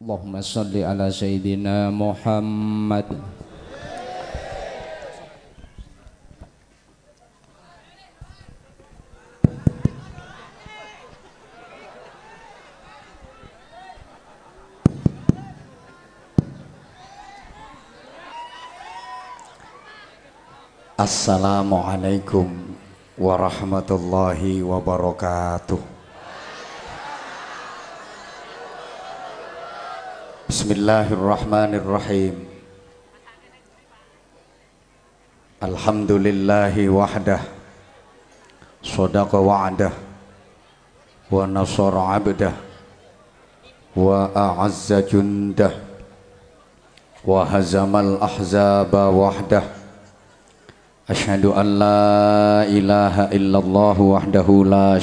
Allahumma salli ala sayyidina Muhammad. Assalamualaikum warahmatullahi wabarakatuh Bismillahirrahmanirrahim Alhamdulillahi wahdah Sadaqa wa'dah Wa nasara abdah Wa a'azza jundah Wa hazamal ahzaba wahdah أشهد أن لا إله إلا الله وحده لا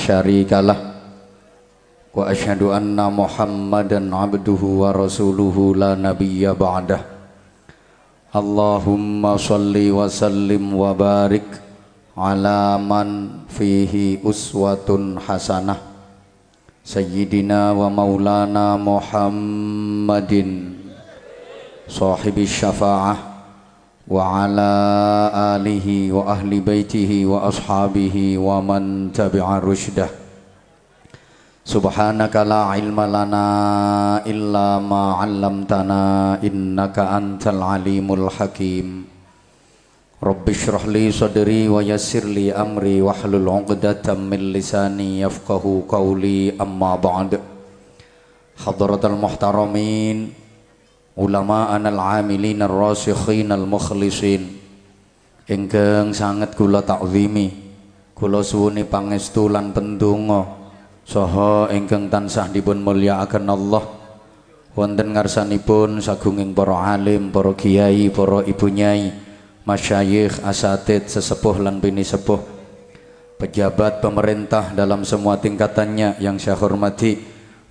شريك له وأشهد أن محمدا عبده ورسوله لا نبي بعده اللهم صل وسلم وبارك على من فيه أسوة حسنة سيدنا ومولانا محمد صاحب الشفاعة وعلى آله وأهل بيته وأصحابه ومن تبع رشده Subhanaka la ilma lana illa ma 'allamtana innaka antal alimul hakim. Rabbi shrah li sadri wa yassir li amri wa hlul 'uqdatam min lisani yafqahu qawli amma ba'd. Hadratal muhtaramin ulama anal amilin ar-rasikhin al mukhlishin Ingkang sanget kula takzimi, kula suwuni pangestu lan pendonga saha ingkang tansah dipun mulyakaken Allah. Wonten ngarsanipun sagunging para alim, para kiai, para ibu nyai, masyayikh, asatid, sesepuh lan bini sepuh, pejabat pemerintah dalam semua tingkatannya yang saya hormati,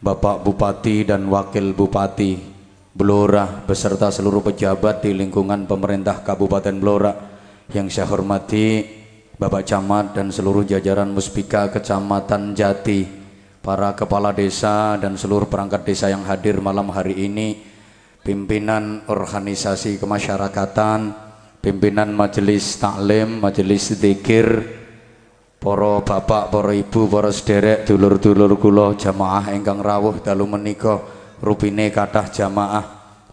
Bapak Bupati dan Wakil Bupati, Blora beserta seluruh pejabat di lingkungan pemerintah Kabupaten Blora yang saya hormati Bapak Camat dan seluruh jajaran Muspika Kecamatan Jati para kepala desa dan seluruh perangkat desa yang hadir malam hari ini pimpinan organisasi kemasyarakatan pimpinan majelis taklim majelis zikir para bapak, para ibu, para sederek, dulur-dulur kula jamaah ingkang rawuh dalu menika rupine kathah jamaah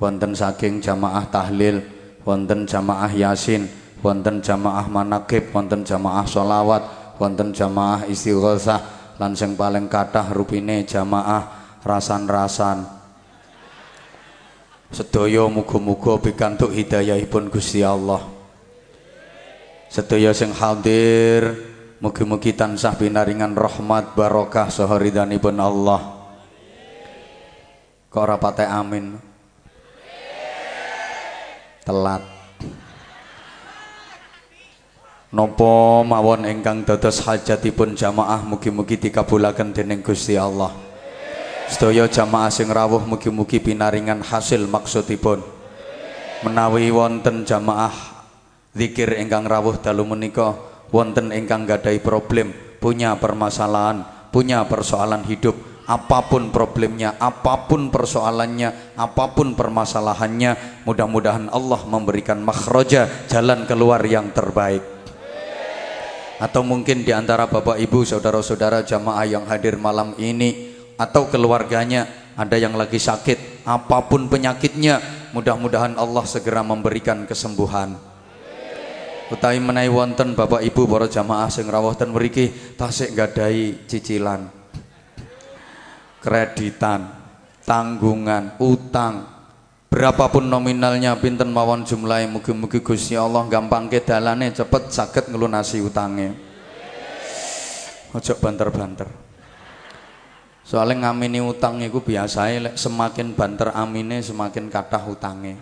wonten saking jamaah tahlil wonten jamaah yasin wonten jamaah manakib wonten jamaah solawat wonten jamaah istighosah lan sing paling kathah rupine jamaah rasan-rasan sedaya muga-muga pikantuk hidayahipun Gusti Allah sedaya sing hadir mugi-mugi tansah binaringan rahmat barokah saha ridhanipun Allah Kok ora amin? Telat. Nopo mawon ingkang dados hajatipun jamaah mugi-mugi dikabulaken dening Gusti Allah. Sedaya jamaah sing rawuh mugi-mugi pinaringan hasil maksudipun. Menawi wonten jamaah zikir ingkang rawuh dalu menika wonten ingkang gadahi problem, punya permasalahan, punya persoalan hidup, apa pun problemnya, apa pun persoalannya, apa pun permasalahannya, mudah-mudahan Allah memberikan makhraja, jalan keluar yang terbaik. Atau mungkin di antara Bapak Ibu, saudara-saudara jamaah yang hadir malam ini atau keluarganya ada yang lagi sakit, apa pun penyakitnya, mudah-mudahan Allah segera memberikan kesembuhan. Utawi menawi wonten Bapak Ibu para jamaah sing ten mriki tasik gadai cicilan kreditan, tanggungan, utang, berapapun nominalnya pinten mawon jumlahnya mugi-mugi Gusti Allah gampang ke dalane cepet sakit ngelunasi utangnya ojo banter-banter. Soalnya ngamini utang itu biasa semakin banter amine semakin kathah utangnya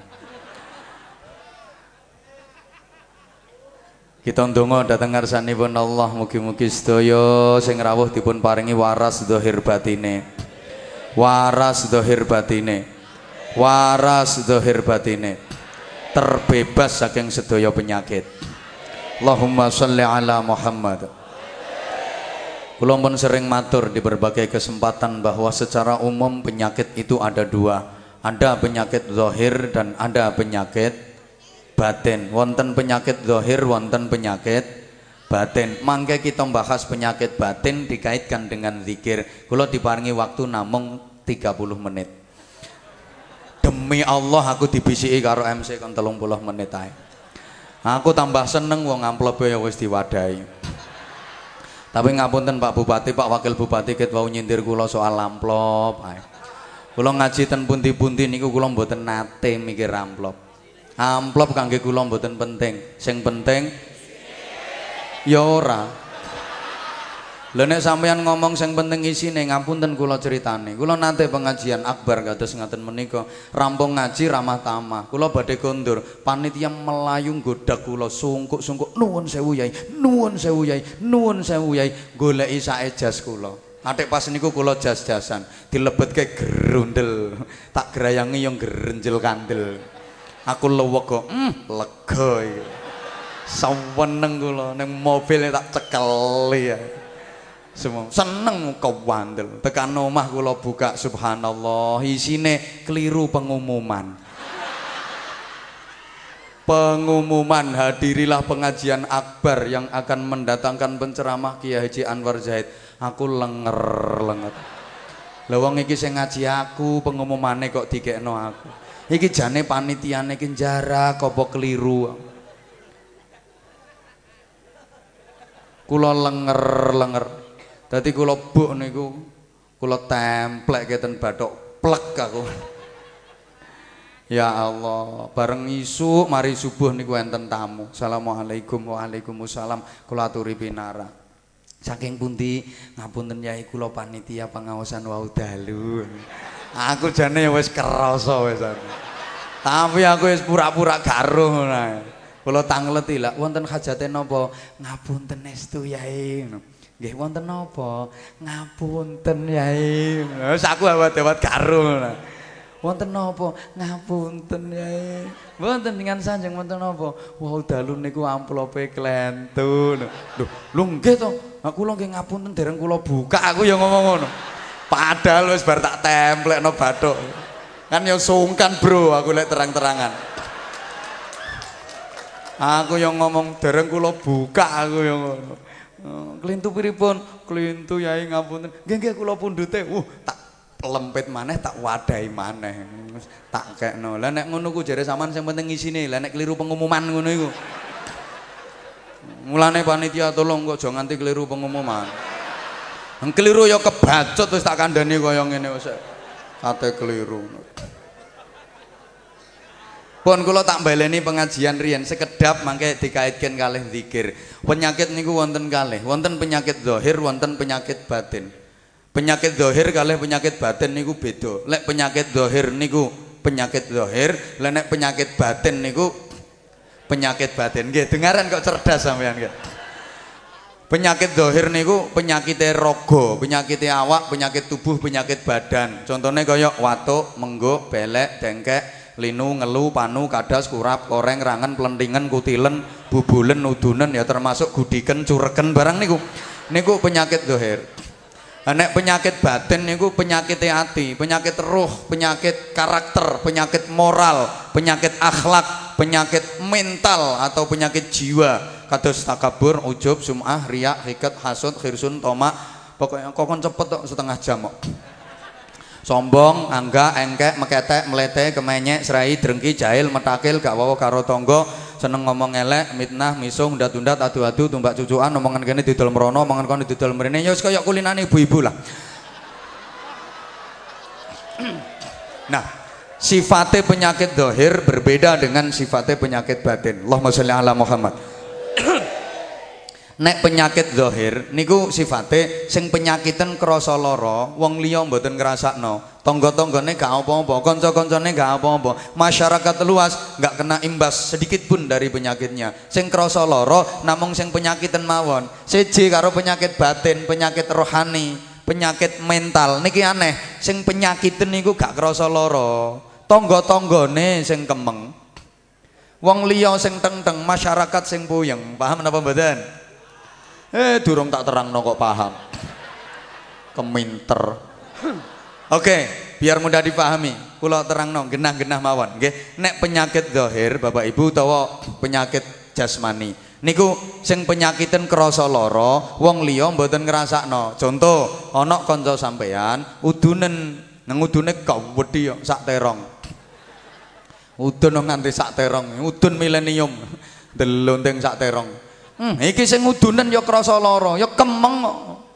kita ndonga dhateng ngarsanipun Allah mugi-mugi sedaya sing rawuh dipun paringi waras zahir batine. Waras dohir batine waras dohir batine terbebas saking sedaya penyakit Allahumma sholli ala Muhammad Kula pun sering matur di berbagai kesempatan bahwa secara umum penyakit itu ada dua Ada penyakit zahir dan ada penyakit batin. Wonten penyakit zahir, wonten penyakit batin. Mangke kita bahas penyakit batin dikaitkan dengan zikir. Kalau diparingi waktu namung 30 menit. Demi Allah aku dibisiki karo MC kon 30 menit ae. Aku tambah seneng wong amplope ya wis diwadahi. Tapi ngapunten Pak Bupati, Pak Wakil Bupati ket wau nyindir kula soal amplop ae. Kula ngaji ten pundi-pundi niku kula mboten nate mikir amplop. Amplop kangge kula mboten penting. Sing penting ya ora. Lha nek sampeyan ngomong sing penting isine ngapunten kula critane. Kula nate pengajian akbar kados ngaten menika. Rampung ngaji ramah tamah. Kula badhe kondur. Panitia melayu godak kula sungkuk-sungkuk nuwun sewu yai, nuwun sewu yai, nuwun sewu yai goleki sak jas kula. Atik pas niku kula jas-jasan, dilebetke gerundel. Tak gerayangi yang gerenjel kandel. Aku lewek kok, hmm, lega iki. Saweneng kula ning mobil tak cekeli ya. Semua. Seneng kewandel. Tekan omah kula buka subhanallah, isine keliru pengumuman. Pengumuman hadirilah pengajian akbar yang akan mendatangkan penceramah Kiai Haji Anwar Zaid. Aku lenger lenger lha wong iki sing ngaji aku pengumumane kok dikekno aku. Iki jane panitiane iki jarak apa keliru? Kula lenger lenger dadi kula buk niku kula templek keten bathok plek aku Ya Allah, bareng isu mari subuh niku enten tamu. Assalamualaikum waalaikumsalam. Kula aturi pinara. Saking pundi ngapunten Yai kula panitia pengawasan wau dalu. Aku jane wis kerasa wis. Tapi aku wis pura-pura garuh ngono. Kula tangleti lah wonten hajate napa? Ngapunten estu Yai. Nggih wonten napa? Ngapunten Yai. Wis aku awet-awet garuh ngono. Wonten napa? Ngapunten Yai. Wonten dengan sanjeng wonten napa? Wau dalu niku amplope klentu. Lho, lho nggih to. Aku lho nggih ngapunten dereng kula buka aku ya ngomong ngono. Padahal wis bar tak templekno bathuk. Kan ya sungkan, Bro, aku lek terang-terangan. Aku yang ngomong dereng kula buka aku yang. Klintu pripun? Klintu yai ngapunten. Nggih nggih kula pundute. Uh, tak lempit maneh tak wadahi maneh. Tak kekno. Lah nek ngono ku jare sampean sing penting isine. Lah nek keliru pengumuman ngono iku. Mulane panitia tolong kok aja nganti keliru pengumuman. Keliru ya kebacut wis tak kandhani kaya ngene wis. Ate keliru. Pun kula tak baleni pengajian riyen sekedap mangke dikaitkan kalih zikir. Penyakit niku wonten kalih, wonten penyakit zahir, wonten penyakit batin. Penyakit zahir kalih penyakit batin niku beda. Lek penyakit zahir niku penyakit zahir, lek penyakit batin niku penyakit batin. Nggih, dengaran kok cerdas sampean nggih. Penyakit zahir niku penyakit rogo, penyakit awak, penyakit tubuh, penyakit badan. Contohnya kaya watuk, mengguk, belek, dengkek, linu, ngelu, panu, kadas, kurap, koreng, rangan, pelentingan, kutilen, bubulen, udunen ya termasuk gudiken, cureken barang niku. Niku penyakit zahir. Nek penyakit batin niku penyakit hati, penyakit ruh, penyakit karakter, penyakit moral, penyakit akhlak, penyakit mental atau penyakit jiwa kados takabur, ujub, sum'ah, riak, hikat, hasud, khirsun, toma. Pokoknya kokon cepet tok setengah jam kok. Sombong, angga, engkek, meketek, melete, kemenyek, serai, drengki, jahil, metakil, gak wawo karo tonggo, seneng ngomong elek, mitnah, misung, undat-undat, adu-adu, tumbak cucuan, omongan kene didol merono, omongan kono didol mrene. Ya kaya kulinane ibu-ibu lah. Nah, sifatnya penyakit dohir berbeda dengan sifatnya penyakit batin. Allahumma sholli ala Muhammad. Nek penyakit zahir niku sifate sing penyakiten krasa lara, wong liya mboten ngrasakno. Tangga-tanggane gak apa-apa, kanca-kancane gak apa-apa. Masyarakat luas gak kena imbas sedikit pun dari penyakitnya. Sing krasa lara namung sing penyakiten mawon. Siji karo penyakit batin, penyakit rohani, penyakit mental. Niki aneh, sing penyakiten niku gak krasa lara. Tangga-tanggane sing kemeng. Wong liya sing teng-teng, masyarakat sing puyeng. Paham napa mboten? Eh durung tak terang kok paham. Keminter. Oke, biar mudah dipahami. Kula terangno genah-genah mawon nggih. Nek penyakit zahir Bapak Ibu utawa penyakit jasmani. Niku sing penyakiten krasa lara, wong liya mboten ngrasakno. Contoh, ana kanca sampean udunen nang udune gawedhi yo sak terong. Udun nganti sak terong, udun milenium. Delunting sak terong. Hmm, iki sing udunen ya krasa lara, ya kemeng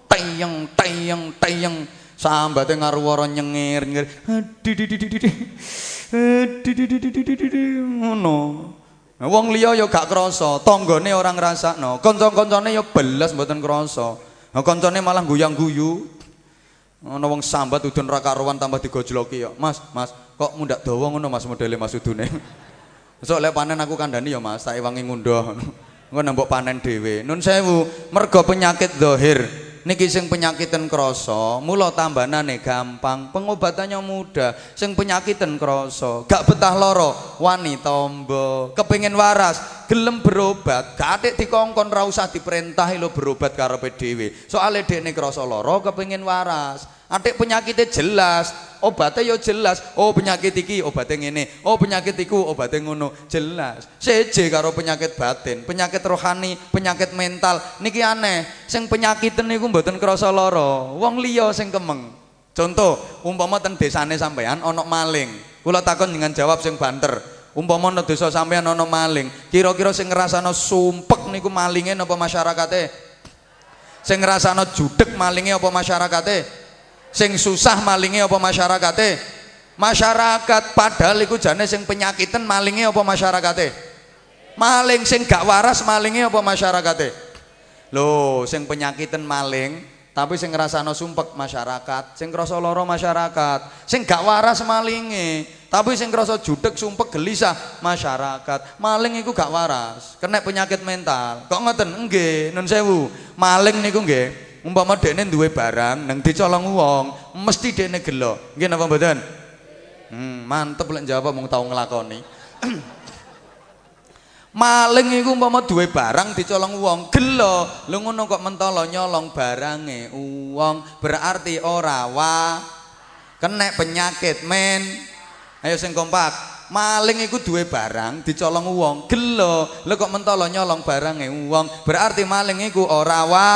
teyeng teyeng teyeng sambate ngaruwara nyengir nyengir ngono wong liya ya gak krasa tanggane ora ngrasakno kanca-kancane ya belas mboten krasa kancane malah guyang-guyu ana wong sambat udun ra karuan tambah digojloki ya Mas Mas kok mundak dawa ngono Mas modele Mas udune Besok lek panen aku kandhani ya Mas tak wangi ngunduh engko nembok panen dhewe. Nun sewu mergo penyakit zahir. Niki sing penyakiten krasa mula tambanane gampang pengobatannya mudah. Sing penyakiten krasa gak betah lara wani tombo kepengin waras gelem berobat gak dikongkon ra usah diperintah lo berobat karepe dhewe soalé dekne krasa lara kepengin waras. Atik penyakitnya jelas obatnya ya jelas. Oh penyakit iki obatnya ngene oh penyakit iku obatnya ngono jelas. Seje karo penyakit batin penyakit rohani penyakit mental. Niki aneh sing penyakit niku mboten krasa lara. Wong liya sing kemeng. Contoh umpama ten desane sampean ana maling. Kula takon dengan jawab sing banter umpama ana desa sampean ana maling kira-kira sing ngrasano sumpek niku malinge napa masyarakate? Sing ngrasano judeg malinge apa masyarakate? Sing susah malingi apa masyarakate? Masyarakat padahal iku jane sing penyakitan malingi apa masyarakate? Maling sing gak waras malingi apa masyarakate? Lho sing penyakitan maling tapi sing ngrasano sumpek masyarakat sing krasa lara masyarakat sing gak waras malingi tapi sing krasa judeg sumpek gelisah masyarakat. Maling iku gak waras kena penyakit mental. Kok ngoten? Nggih nun sewu. Maling niku nggih umpama dekne duwe barang nang dicolong wong mesti dekne gelo nggih napa mboten? Hmm, mantep lek jawab mung tau nglakoni. Maling iku umpama duwe barang dicolong wong gelo lho ngono kok mentolo nyolong barange wong berarti ora wa kena penyakit men ayo sing kompak. Maling iku duwe barang dicolong wong. Gelo. Lho kok mentolo nyolong barange wong? Berarti maling iku ora wa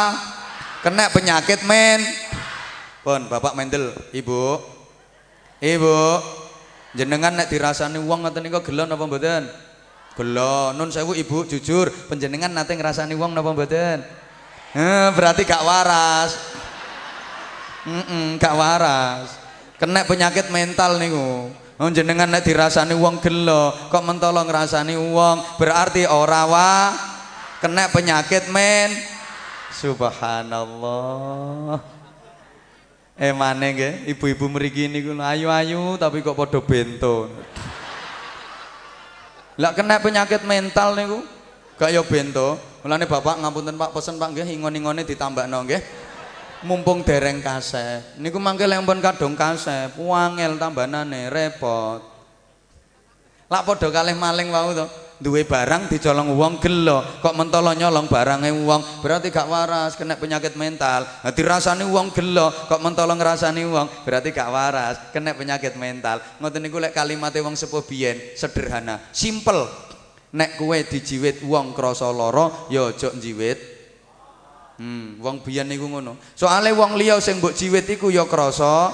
kena penyakit men. Pun bapak mendel. Ibu. Ibu. Jenengan nek dirasani uang ngoten niku gelo napa mboten? Gelo. Nun sewu ibu jujur. Penjenengan nate ngrasani uang napa mboten? Eh, berarti gak waras. Mm -mm, gak waras. Kena penyakit mental niku Oh, jenengan nek dirasani uang gelo kok mentolo ngrasani uang berarti ora wa kena penyakit men Subhanallah. Eh mana nggih, ibu-ibu mriki niku ayu-ayu tapi kok padha bento. Lah kena penyakit mental niku gak ya bento. Mulane Bapak ngapunten Pak pesen Pak nggih ingon-ingone ditambakno nggih. Mumpung dereng kasep. Niku mangke lek pun kadung kasep, wangel tambanane repot. Lak padha kalih maling wau to. Duwe barang dicolong wong gelo. Kok mentolo nyolong barange wong? Berarti gak waras kena penyakit mental. Dirasani wong gelo kok mentolo ngrasani wong? Berarti gak waras kena penyakit mental. Ngoten niku lek kalimatnya wong sepuh biyen sederhana simple nek kue dijiwit wong krasa lara ya njiwit hmm wong biyen niku ngono soale wong liya sing mbok jiwit iku ya krasa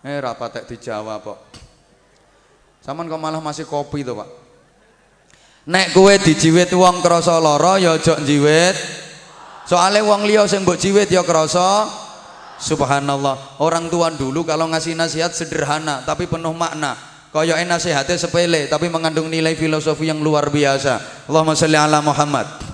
eh ra patek dijawab kok Saman kok malah masih kopi to, Pak? Nek kowe dijiwit wong krasa lara ya aja njiwit. Soale wong liya sing mbok jiwit ya krasa Subhanallah. Orang tua dulu kalau ngasih nasihat sederhana tapi penuh makna. Kaya nasihatnya sepele tapi mengandung nilai filosofi yang luar biasa. Allahumma sholli ala Muhammad.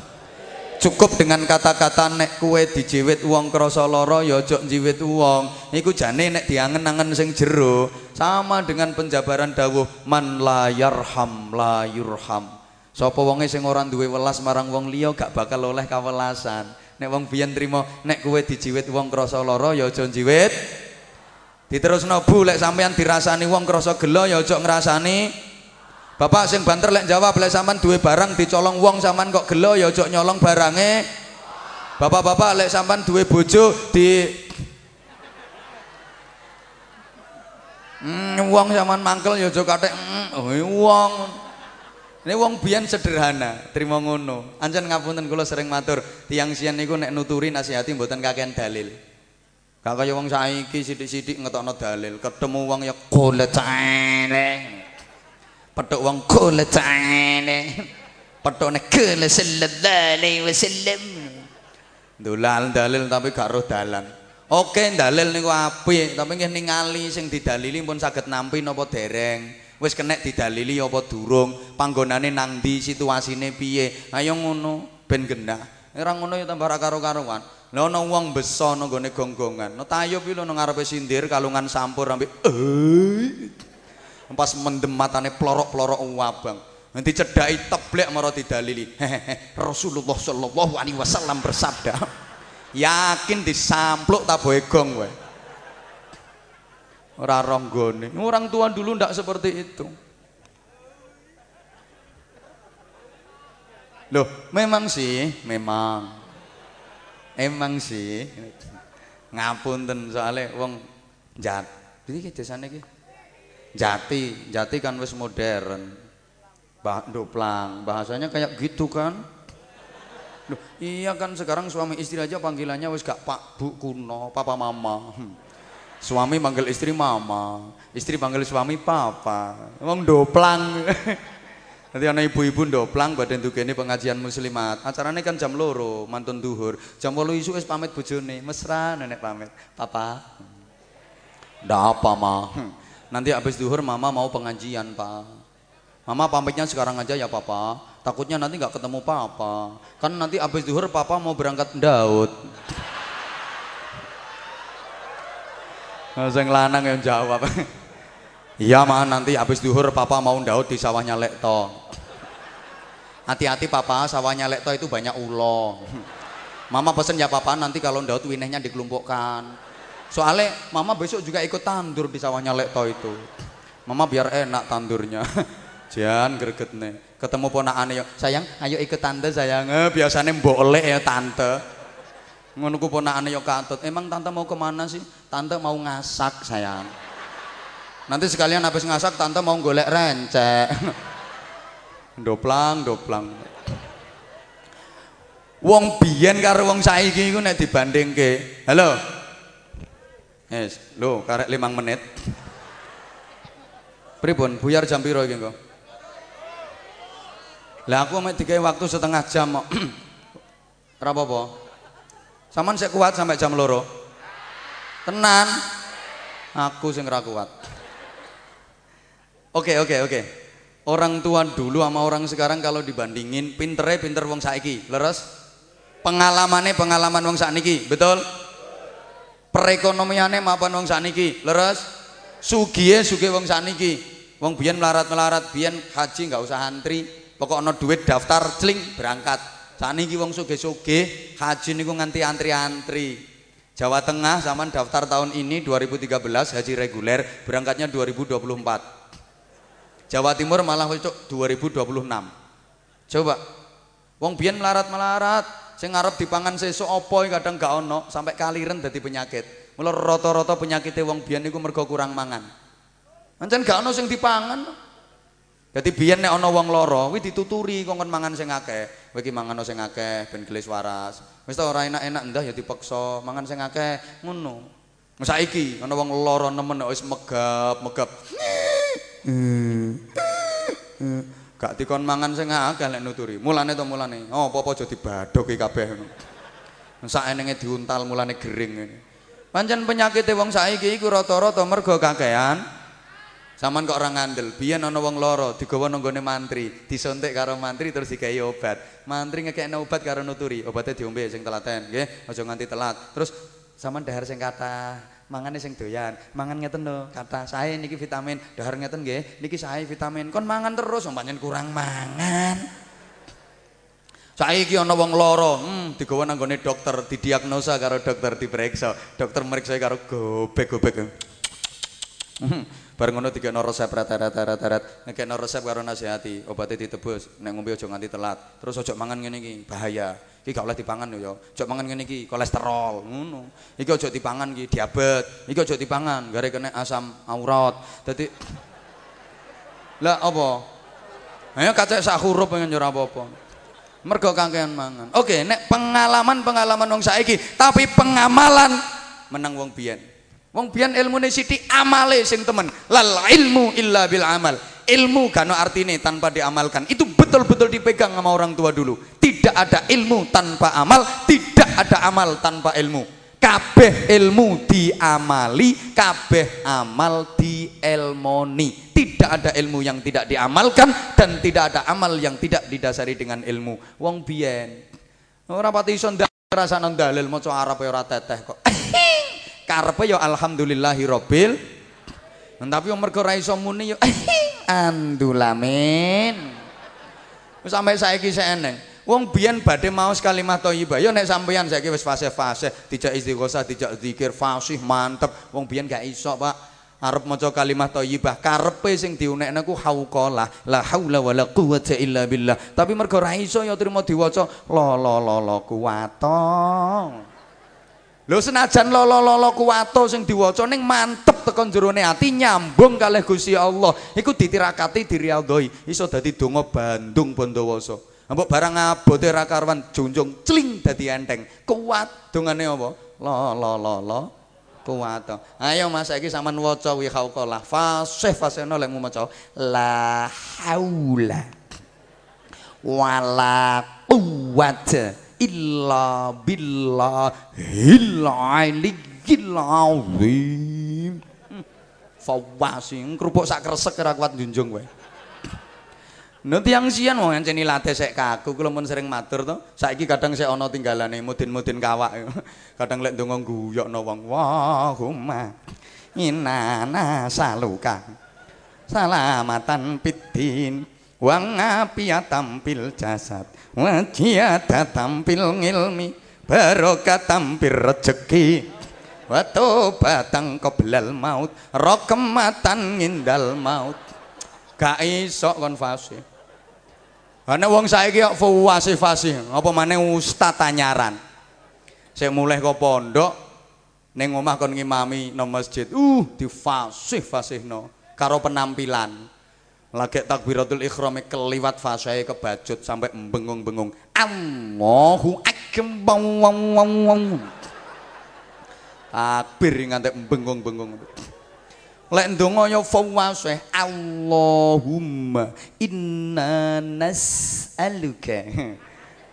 Cukup dengan kata-kata nek kue dijiwit wong krasa lara ya aja njiwit wong. Iku jane nek diangen-angen sing jero sama dengan penjabaran dawuh man la yarham la yurham. Sapa wonge sing ora duwe welas marang wong liya gak bakal oleh kawelasan. Nek wong biyen trimo nek kowe dijiwit wong krasa lara ya aja njiwit. Diterusno Bu lek sampean dirasani wong krasa gelo ya aja ngrasani. Bapak sing banter lek jawab lek sampean duwe barang dicolong wong sampean kok gelo ya aja nyolong barange. Bapak-bapak lek sampean duwe bojo di Hmm, wong zaman mangkel ya aja kathek mm, oh, wong. Ini wong biyen sederhana, terima ngono. Ancen ngapunten kula sering matur, tiang sian niku nek nuturi nasihati mboten kakean dalil. Gak kaya wong saiki sithik-sithik ngetokno dalil, ketemu wong ya kule cale. Petuk wong kule cale. Petukne kule sallallahu alaihi wasallam. Dolal dalil tapi gak roh dalan. Oke, dalil niku apik, tapi nggih ningali sing didalili pun saged nampi napa dereng. Wis kenek didalili apa durung, panggonane nang ndi, situasine piye. Ayo ngono ben genah. Ora ngono ya tambah karo-karuan. Lah ana wong beso nang gone gonggongan. No tayub iki lho nang ngarepe sindir kalungan sampur ambek eh. Pas mendem matane plorok-plorok wabang. Nanti cedai teblek maro didalili. Rasulullah sallallahu alaihi wasallam bersabda. Yakin disampluk tabohe gong kowe. Ora ronggone. Orang tua dulu ndak seperti itu. Loh, memang sih, memang. Emang sih. Ngapunten soalnya wong jat. Iki desane iki. Jati, jati kan wis modern. Bah, doplang, bahasanya kayak gitu kan? Loh, iya kan sekarang suami istri aja panggilannya wis gak Pak Bu kuno, Papa Mama. Hmm. Suami manggil istri Mama, istri panggil suami Papa. Wong doplang. Nanti ana ibu-ibu ndoplang badan ini pengajian muslimat. Acaranya kan jam loro, mantun duhur. Jam 8 isu es pamit bojone, mesra nenek pamit. Papa. Ndak apa, Ma. Hmm. Nanti habis duhur mama mau pengajian, Pak. Mama pamitnya sekarang aja ya, Papa. Takutnya nanti nggak ketemu Papa. Kan nanti habis duhur Papa mau berangkat Daud. Sing lanang yang jawab. Iya mah nanti habis duhur papa mau Daud di sawahnya Lekto. Hati-hati papa sawahnya Lekto itu banyak ulo. Mama pesen ya papa nanti kalau Daud winehnya dikelompokkan. Soalnya mama besok juga ikut tandur di sawahnya Lekto itu. Mama biar enak tandurnya. Jangan greget nih. Ketemu ponakane yo, sayang, ayo ikut tante sayang. Eh, biasanya boleh ya tante. Ngono ku ponakane yo katut. Emang tante mau ke mana sih? Tante mau ngasak sayang. Nanti sekalian habis ngasak tante mau golek rencek. doplang, doplang. Wong biyen karo wong saiki iku nek dibandingke. Halo. Yes, lho karek 5 menit. Pripun? Buyar jam piro iki engko? Lah aku mek digawe waktu setengah jam kok. Ora apa-apa. Saman sik kuat sampai jam loro. Tenan. Aku sing ora kuat. Oke oke oke. Orang tua dulu sama orang sekarang kalau dibandingin pinternya pinter wong saiki, leres? Pengalamannya pengalaman wong sakniki, betul? Perekonomiannya mapan wong sakniki, leres? Sugiye sugi wong sakniki. Wong biyen melarat-melarat, biyen haji nggak usah antri, pokoknya duit daftar cling berangkat. Sakniki wong suge-suge, haji niku nganti antri-antri. Jawa Tengah zaman daftar tahun ini 2013 haji reguler, berangkatnya 2024. Jawa Timur malah cuk 2026. Coba. Wong biyen melarat-melarat, sing ngarep dipangan sesuk apa kadang gak ono, sampai kaliren dadi penyakit. Mula rata-rata penyakite wong biyen niku mergo kurang mangan. Pancen gak ono sing dipangan. Dadi biyen nek ana wong lara, kuwi dituturi kongkon mangan sing akeh. Kowe iki mangan sing akeh ben gelis waras. Wis ta ora enak-enak ndah ya dipaksa mangan sing akeh ngono. Saiki ana wong lara nemen wis megap-megap. Gak dikon mangan sing akeh lek nuturi. Mulane to mulane. Oh, apa-apa aja dibadhok iki kabeh ngono. Sak enenge diuntal mulane gering ngene. Pancen penyakite wong saiki iku rata-rata mergo kakean. Saman kok ora ngandel. Biyen ana wong loro digawa nang gone mantri, disontek karo mantri terus dikai obat. Mantri ngekekne obat karo nuturi. Obatnya diombe sing telaten, nggih. Aja nganti telat. Terus saman dahar sing kathah mangane sing doyan. Mangan ngeten lho, kata saya niki vitamin, dahar ngeten nggih, niki saya vitamin. Kon mangan terus pancen kurang mangan. Saiki ana wong lara, hmm digawa nang gone dokter, didiagnosa karo dokter diperiksa. Dokter meriksa karo gobek-gobek. Hmm, Bareng ngono dikekno resep teret-teret ngekekno resep karo nasihati, obatnya ditebus, nek ngombe aja nganti telat. Terus aja mangan iki, bahaya. Iki gak oleh dipangan yo. Aja mangan ngene iki, kolesterol, ngono. Iki aja dipangan iki, diabetes. Iki aja dipangan, gare kena asam aurat. Dadi Lah apa? Ayo kacek sak huruf pengen ora apa-apa. Mergo kakean mangan. Oke, nek pengalaman-pengalaman wong saiki, tapi pengamalan menang wong biyen. Wong biyen ilmune sithik amale sing temen. Lal ilmu illa bil amal. Ilmu gak artine tanpa diamalkan. Itu betul-betul dipegang sama orang tua dulu. Tidak ada ilmu tanpa amal, tidak ada amal tanpa ilmu. Kabeh ilmu diamali, kabeh amal dielmoni. Tidak ada ilmu yang tidak diamalkan dan tidak ada amal yang tidak didasari dengan ilmu. Wong biyen ora pati iso ndrasakno dalil maca Arab ya ora teteh kok karepe ya alhamdulillahi robbil tapi yang mergo ra iso muni ya andulamin. Sampai saiki saya eneng wong biyen badhe maos kalimat thayyibah ya nek sampeyan saiki wis fase-fase dijak istighosah dijak zikir fasih mantep. Wong biyen gak iso Pak. Arep maca kalimat thayyibah karepe sing diunekne ku hauqalah. La haula wala quwata illa billah. Tapi mergo ra iso ya trimo diwaca la la la la Lho senajan lolo-lolo kuwato sing diwaca ning mantep tekan jerone ati nyambung kalih Gusti Allah. Iku ditirakati dirialdhoi, iso dadi donga Bandung Bondowoso. Mbok barang abote ra junjung cling dadi enteng. Kuat dongane apa? La la la la kuwato. Ayo Mas saiki sampean waca wi khauqalah. Fasih fasihno lek maca la haula wala quwwata illa billahil aliyyil azim fawasi kerupuk sak kresek ora kuat njunjung kowe Nanti yang sian mau nganceni latih sek kaku, kalau pun sering matur tuh. Saiki kadang saya ono tinggalane mudin-mudin kawak. Kadang lek dongong guyok nawang. Wahumma inana saluka salamatan pitin wang tampil jasad wajiyata tampil ngilmi barokah tampil rezeki Wato batang qoblal maut rokematan ngindal maut. Gak iso kon fasih ana wong saiki kok fasih-fasih apa maneh ustaz tanyaran. Sing mulai kok pondok ning omah kon ngimami no masjid. Uh difasih-fasihno karo penampilan lagi takbiratul ikhram keliwat fasai kebajut sampai bengung-bengung Allahu akbar takbir nganti bengung-bengung lek ndonga ya fawasih Allahumma inna nas'aluka.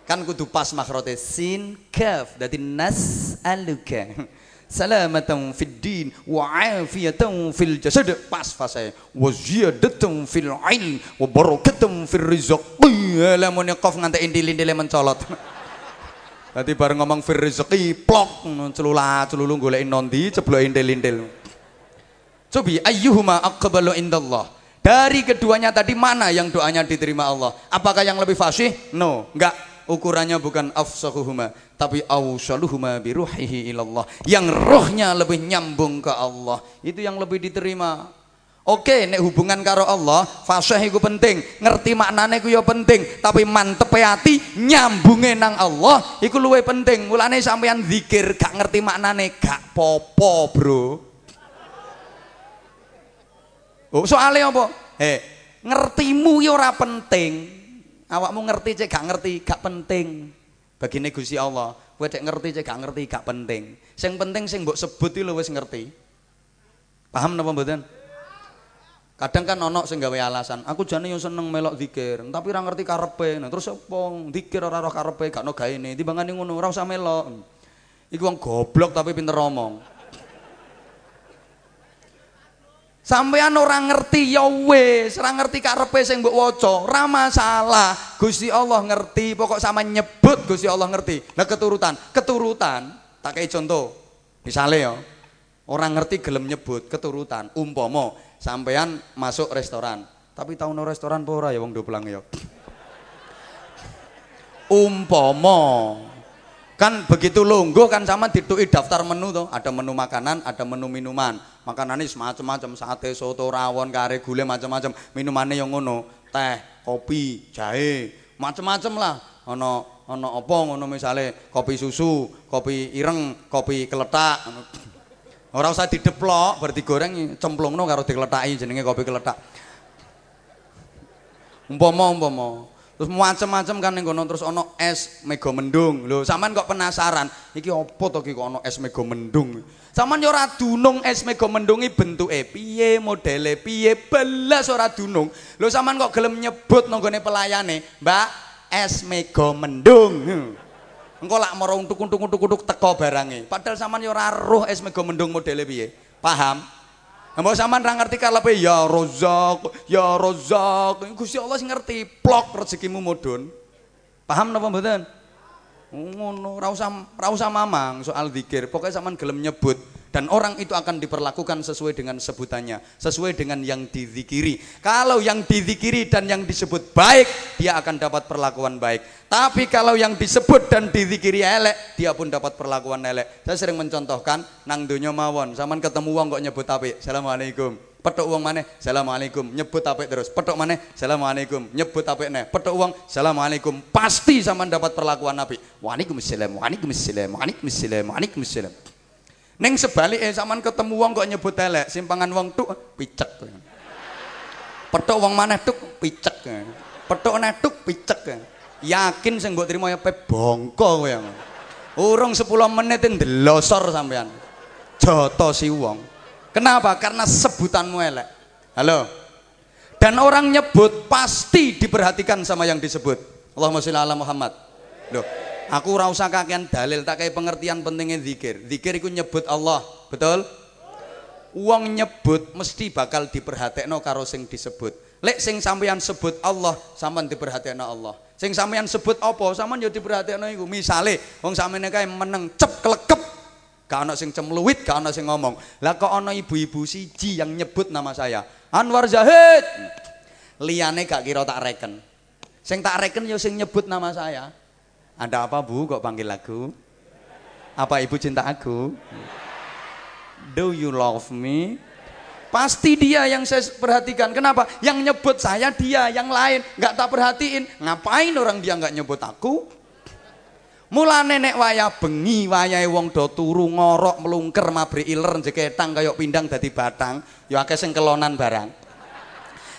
Kan kudu pas makhrote sin kaf dadi nas'aluka salamatan fid din wa afiyatan fil jasad. Pas fase. Wa ziyadatan fil ilm wa barakatan fil rizq. Lamun qaf nganti indil-indile mencolot. Tadi bareng ngomong fir rezeki plok. Celula celulu golek nondi ceblok indil-indil Cobi ayyuhuma aqbalu indallah. Dari keduanya tadi mana yang doanya diterima Allah? Apakah yang lebih fasih? No enggak ukurannya bukan afsahuhuma tapi awsaluhuma biruhihi ilallah yang rohnya lebih nyambung ke Allah itu yang lebih diterima Oke, nek hubungan karo Allah, fasih iku penting, ngerti maknane iku ya penting, tapi mantep hati nyambunge nang Allah iku luwih penting. Mulane sampean zikir gak ngerti maknane gak popo, Bro. Oh, soalnya apa? He, ngertimu ya ora penting, awakmu ngerti cek gak ngerti gak penting. Begini Gusti Allah kowe cek ngerti cek gak ngerti gak penting. Sing penting sing mbok sebut iki lho wis ngerti. Paham napa mboten? Kadang kan ono sing gawe alasan aku jane yo seneng melok zikir tapi ora ngerti karepe. Nah terus apa zikir ora ora karepe gak ono gaene. Timbangane ngono ora usah melok. Iku wong goblok tapi pinter omong Sampean orang ngerti ya wis, ora ngerti karepe sing mbok waca, ora masalah. Gusti Allah ngerti, pokok sama nyebut Gusti Allah ngerti. Lah keturutan, keturutan, tak kayak contoh. Misalnya ya, orang ngerti gelem nyebut keturutan, umpomo sampean masuk restoran, tapi tahu no restoran pora ya wong do pulang ya. Umpomo Kan begitu longgo kan sama ditui daftar menu tuh, ada menu makanan, ada menu minuman. Makanannya semacam-macam, sate, soto, rawon, kare, gulai macam-macam. Minumannya yang ngono, teh, kopi, jahe, macam-macam lah. Ono ono apa ngono misale kopi susu, kopi ireng, kopi keletak. Ora usah dideplok, goreng cemplungno karo dikletaki jenenge kopi keletak. Umpama umpama Terus macam-macam kan ning terus ono es mega mendung. Lho, sampean kok penasaran, iki apa to iki kok ono es mega mendung? Sampean yo ora dunung es mega mendung iki bentuke piye, modele piye, belas ora dunung. Lho sampean kok gelem nyebut nang gone pelayane, Mbak, es mega mendung. Engko lak mara untuk-untuk-untuk teko barange. Padahal sampean yo ora roh es mega mendung modele piye. Paham? Mbok sampean ra ngerti kalepe ya Rozak, ya Rozak. Gusti Allah sing ngerti plok rezekimu mudhun. Paham napa mboten? Ngono, ra usah ra usah mamang soal zikir. Pokoknya sampean gelem nyebut dan orang itu akan diperlakukan sesuai dengan sebutannya, sesuai dengan yang dizikiri. Kalau yang dizikiri dan yang disebut baik, dia akan dapat perlakuan baik. Tapi kalau yang disebut dan dizikiri elek, dia pun dapat perlakuan elek. Saya sering mencontohkan nang donya mawon, zaman ketemu wong kok nyebut apik. Assalamualaikum. Petuk uang mana? Assalamualaikum. Nyebut apik terus. Petuk mana? Assalamualaikum. Nyebut apik nih. Petuk uang. Assalamualaikum. Pasti zaman dapat perlakuan apik. Waalaikumsalam. Waalaikumsalam. Waalaikumsalam. Waalaikumsalam. Neng sebalik eh zaman ketemu wong kok nyebut elek, simpangan wong tuk picek. Petuk wong mana tuk picek. Petuk neh tuk picek. Yakin sing mbok trimo ya bongko kowe. Urung 10 menit ndelosor sampean. Joto si wong. Kenapa? Karena sebutanmu elek. Halo. Dan orang nyebut pasti diperhatikan sama yang disebut. Allahumma sholli ala Muhammad. Loh, Aku ora usah kakean dalil, tak kayak pengertian pentingnya zikir. Zikir iku nyebut Allah, betul? Uang nyebut mesti bakal diperhatekno karo sing disebut. Lek sing sampeyan sebut Allah, sampean diperhatekno Allah. Sing sampeyan sebut apa, sampean yo diperhatekno iku. Misale wong sampeyan kae meneng cep kelekep, gak ana sing cemluwit, gak ana sing ngomong. Lah kok ana ibu-ibu siji yang nyebut nama saya, Anwar Zahid. Liyane gak kira tak reken. Sing tak reken yo sing nyebut nama saya. Ada apa bu kok panggil aku? Apa ibu cinta aku? Do you love me? Pasti dia yang saya perhatikan. Kenapa? Yang nyebut saya dia, yang lain nggak tak perhatiin. Ngapain orang dia nggak nyebut aku? Mula nenek waya bengi wayai wong do turu ngorok melungker mabri iler jeketang kayak pindang dadi batang, ya akeh sing kelonan barang.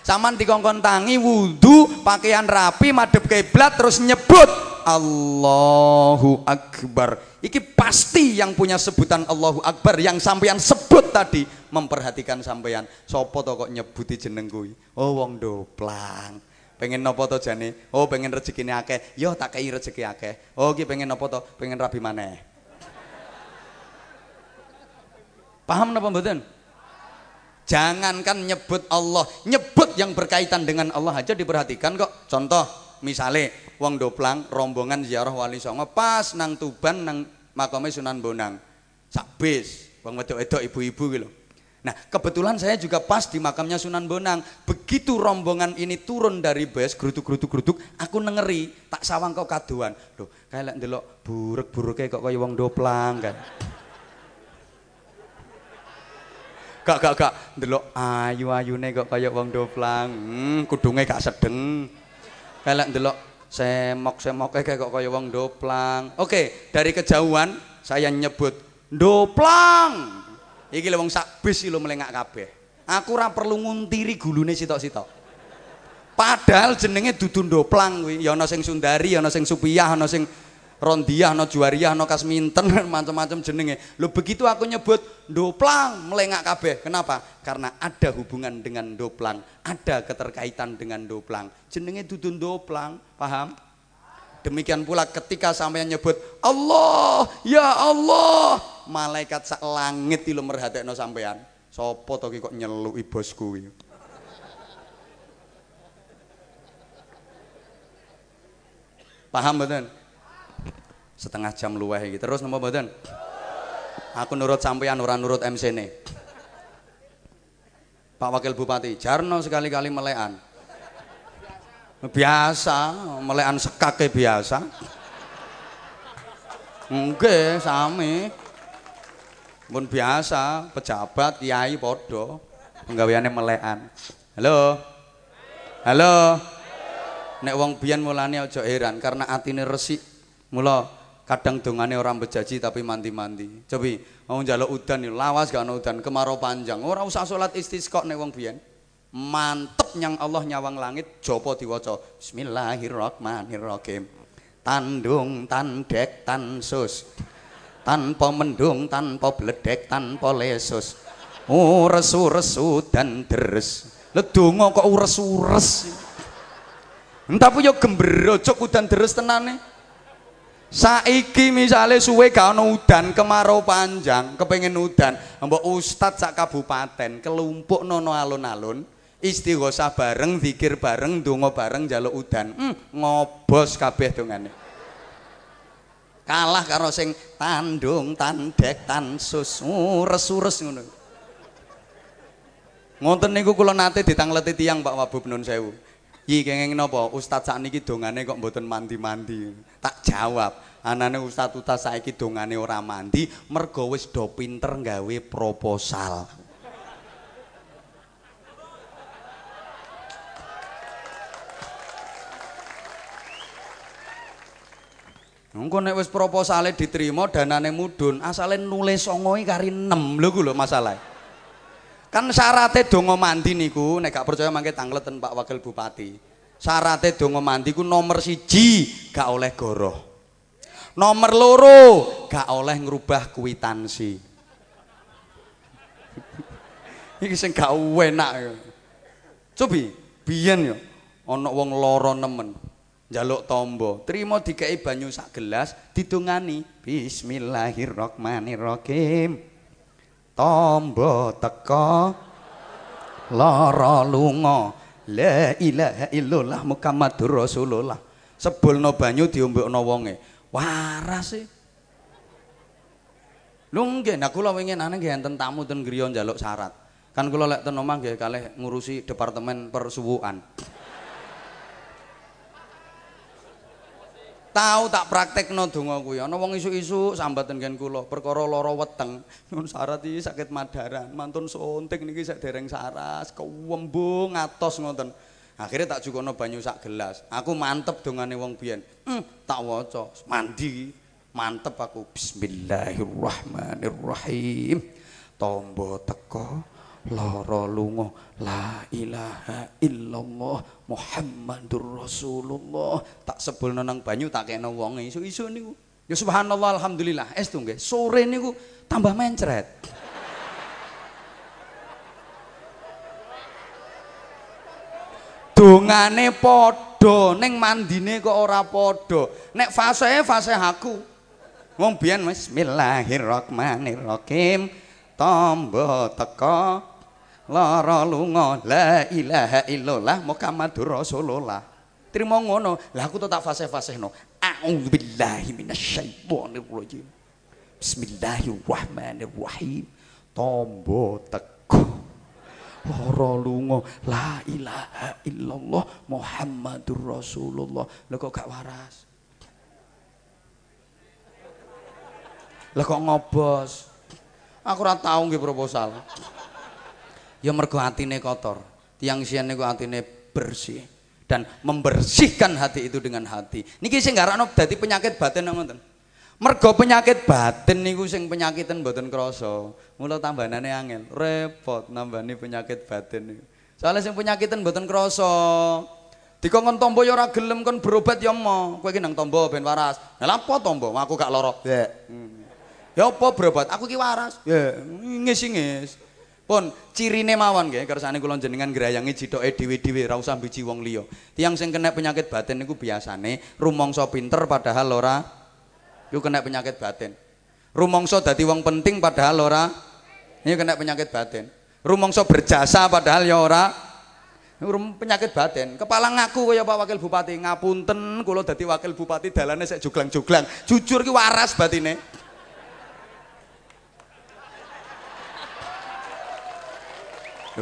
Saman dikongkon tangi wudu, pakaian rapi, madep kiblat terus nyebut Allahu Akbar. Iki pasti yang punya sebutan Allahu Akbar yang sampeyan sebut tadi memperhatikan sampeyan. Sopo to kok nyebuti jeneng kuwi? Oh wong doplang. Pengen nopo to jane? Oh pengen rezekine akeh. Yo tak kei rezeki akeh. Oh iki pengen nopo to? Pengen rabi maneh. Paham napa mboten? Jangankan nyebut Allah, nyebut yang berkaitan dengan Allah aja diperhatikan kok. Contoh, misale wong doplang rombongan ziarah wali songo pas nang Tuban nang makame Sunan Bonang sak bis wong wedok-wedok ibu-ibu gitu Nah, kebetulan saya juga pas di makamnya Sunan Bonang. Begitu rombongan ini turun dari bus, gerutuk-gerutuk-gerutuk, aku nengeri, tak sawang kau kaduan. Loh, kayak ndelok buruk-buruknya kok kaya wong doplang kan. Gak gak gak ndelok ayu-ayune kok kaya wong doplang. Hmm, kudunge gak sedeng. Kayak ndelok semok-semok kayak kok kaya wong doplang. Oke, dari kejauhan saya nyebut doplang. Iki lho wong sak bis lho melengak kabeh. Aku ora perlu nguntiri gulune sitok-sitok. Padahal jenenge dudu doplang kuwi. Ya ana sing Sundari, ya ana sing Supiyah, ana sing Rondiah, no Juwariah, no Kasminten, macam-macam jenenge. Lo begitu aku nyebut doplang melengak kabeh. Kenapa? Karena ada hubungan dengan doplang, ada keterkaitan dengan doplang. Jenenge dudun doplang, paham? Demikian pula ketika sampai nyebut Allah, ya Allah, malaikat sak langit itu merhatekno sampean. Sopo to kok nyeluki bosku iki? Paham betul? Setengah jam luweh iki. Terus napa mboten? Aku nurut sampeyan ora nurut MC ne. Pak Wakil Bupati, Jarno sekali-kali melekan. Biasa, melekan sekake biasa. Nggih, sami. Pun biasa, pejabat, kiai padha penggaweane melekan. Halo. Halo. Nek wong biyen mulane aja heran karena atine resik. Mula kadang dongane orang bejaji tapi mandi-mandi. Cobi, mau njaluk udan lawas gak udan, kemarau panjang. Ora usah salat istisqa nek wong biyen. Mantep nyang Allah nyawang langit jopo diwaca. Bismillahirrahmanirrahim. Tandung tandek tansus tanpa mendung, tanpa bledek, tanpa lesus. Ures-uresu dan deres. Ledonga kok ures-ures. Entah punya gembero cok udan deres tenane. Saiki misale suwe gak ono udan, kemarau panjang, kepengen udan, mbok ustad sak kabupaten kelumpuk nono alun-alun, istighosah bareng, zikir bareng, donga bareng jaluk udan. Hmm, ngobos kabeh dongane. Kalah karo sing tandung tandek tansus ures-ures ngono. Ngoten niku kula nate ditangleti tiyang Pak Wabub Nun Sewu iki kenging napa ustaz sakniki dongane kok mboten mandi-mandi. Tak jawab. Anane ustaz utas saiki dongane ora mandi mergo wis do pinter gawe proposal. Engko nek wis proposale diterima danane mudhun, asale nulis songoe kari 6 lho ku lho masalah. Kan syaratnya donga mandi niku nek gak percaya mangke tangleten Pak Wakil Bupati. Syaratnya donga mandi ku nomor siji gak oleh goroh. Nomor loro gak oleh ngerubah kuitansi. Iki sing gak enak. Cobi, biyen yo ana wong lara nemen. jaluk tombo terima dikei banyu sak gelas didungani bismillahirrahmanirrahim tombo teko lara lunga. La ilaha illallah muhammadur rasulullah. Sebulno banyu diombokno wonge. Waras e. Lho nggih nah kula wingi nane nggih enten tamu ten griya njaluk syarat. Kan kula lek ten omah nggih kalih ngurusi departemen persuwuan Tahu tak praktekno donga kuwi. Ana wong isuk-isuk sambatan gen kula perkara lara weteng. Nun syarat iki sakit madaran, mantun suntik niki sak dereng saras, kewembung atos ngoten. Akhirnya tak jukono banyu sak gelas. Aku mantep dongane wong biyen. Hmm, tak waca, mandi. Mantep aku. Bismillahirrahmanirrahim. Tombo teko lara lunga la ilaha illallah muhammadur rasulullah. Tak sebulno nang banyu tak kena wonge. Isu-isu niku. Ya subhanallah alhamdulillah. Es tuh nggih. Sore niku tambah mencret. Dongane padha ning mandine kok ora padha. Nek fase fase aku wong biyen bismillahirrahmanirrahim tombo teko lara lunga la ilaha illallah muhammadur rasulullah. Terima ngono. Lah aku tak fase-fasehno a'udzubillahi minasyaitonir rajim bismillahirrahmanirrahim. Tombo teko lara lunga la ilaha illallah muhammadur rasulullah. Lha kok gak waras? Lah kok ngobos Aku ora tau nggih proposal. Ya mergo atine kotor. Tiang sian niku atine bersih dan membersihkan hati itu dengan hati. Niki sing garakno dadi penyakit batin ngoten. Mergo penyakit batin niku sing penyakiten mboten krasa. Mula tambanane angel, repot nambani penyakit batin niku. Soale sing penyakiten mboten krasa. Dikongkon tombo ya ora gelem kon berobat ya mo. Kowe iki nang tombo ben waras. Lah apa tombo? Aku gak lara. Ya apa berobat? Aku ki waras. Ya, ngis-ngis. Pun cirine mawon nggih kersane kula jenengan grayangi jithoke dhewe-dhewe ora usah biji wong liya. Tiang sing kena penyakit batin niku biasane rumangsa pinter padahal ora iku kena penyakit batin. Rumangsa dadi wong penting padahal ora ini kena penyakit batin. Rumangsa berjasa padahal ya ora penyakit batin. Kepala ngaku kaya Pak Wakil Bupati, ngapunten kula dadi wakil bupati dalane sik juglang-juglang. Jujur ki waras batine.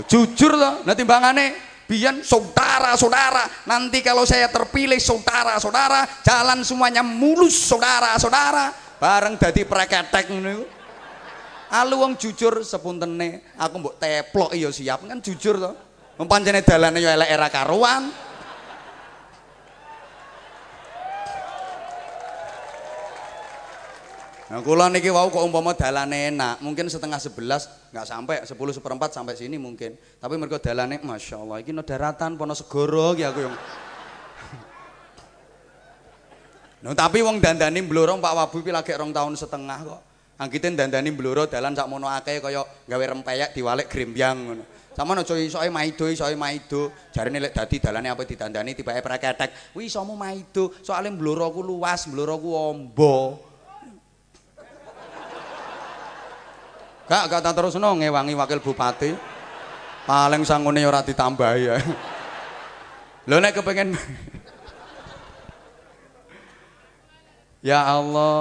Jujur loh, nanti bangane biar saudara-saudara, nanti kalau saya terpilih saudara-saudara, jalan semuanya mulus saudara-saudara. Bareng dadi preketek ngono. Alu wong jujur sepuntene, aku mbok teplok iya siap kan jujur to. Wong pancene dalane ya elek era karuan. Nah, kula niki wau kok umpama dalane enak, mungkin setengah sebelas nggak sampai sepuluh seperempat sampai sini mungkin. Tapi mereka dalane, masya Allah, ini no daratan, pono segoro, ya aku yang. nah, tapi wong dandani blorong Pak Wabu iki lagi rong tahun setengah kok. Angkitin dandani bloro dalan sak mono akeh kaya gawe rempeyek diwalek grembyang ngono. Sama no coy soe maido, soe maido. Jarine lek dadi dalane apa ditandani tibake preketek. Wi isomu maido, soalnya bloro ku luas, bloro ku ombo. Gak, gak tak terus no ngewangi wakil bupati. Paling sangune ora ditambahi ya. Lho nek kepengen Ya Allah.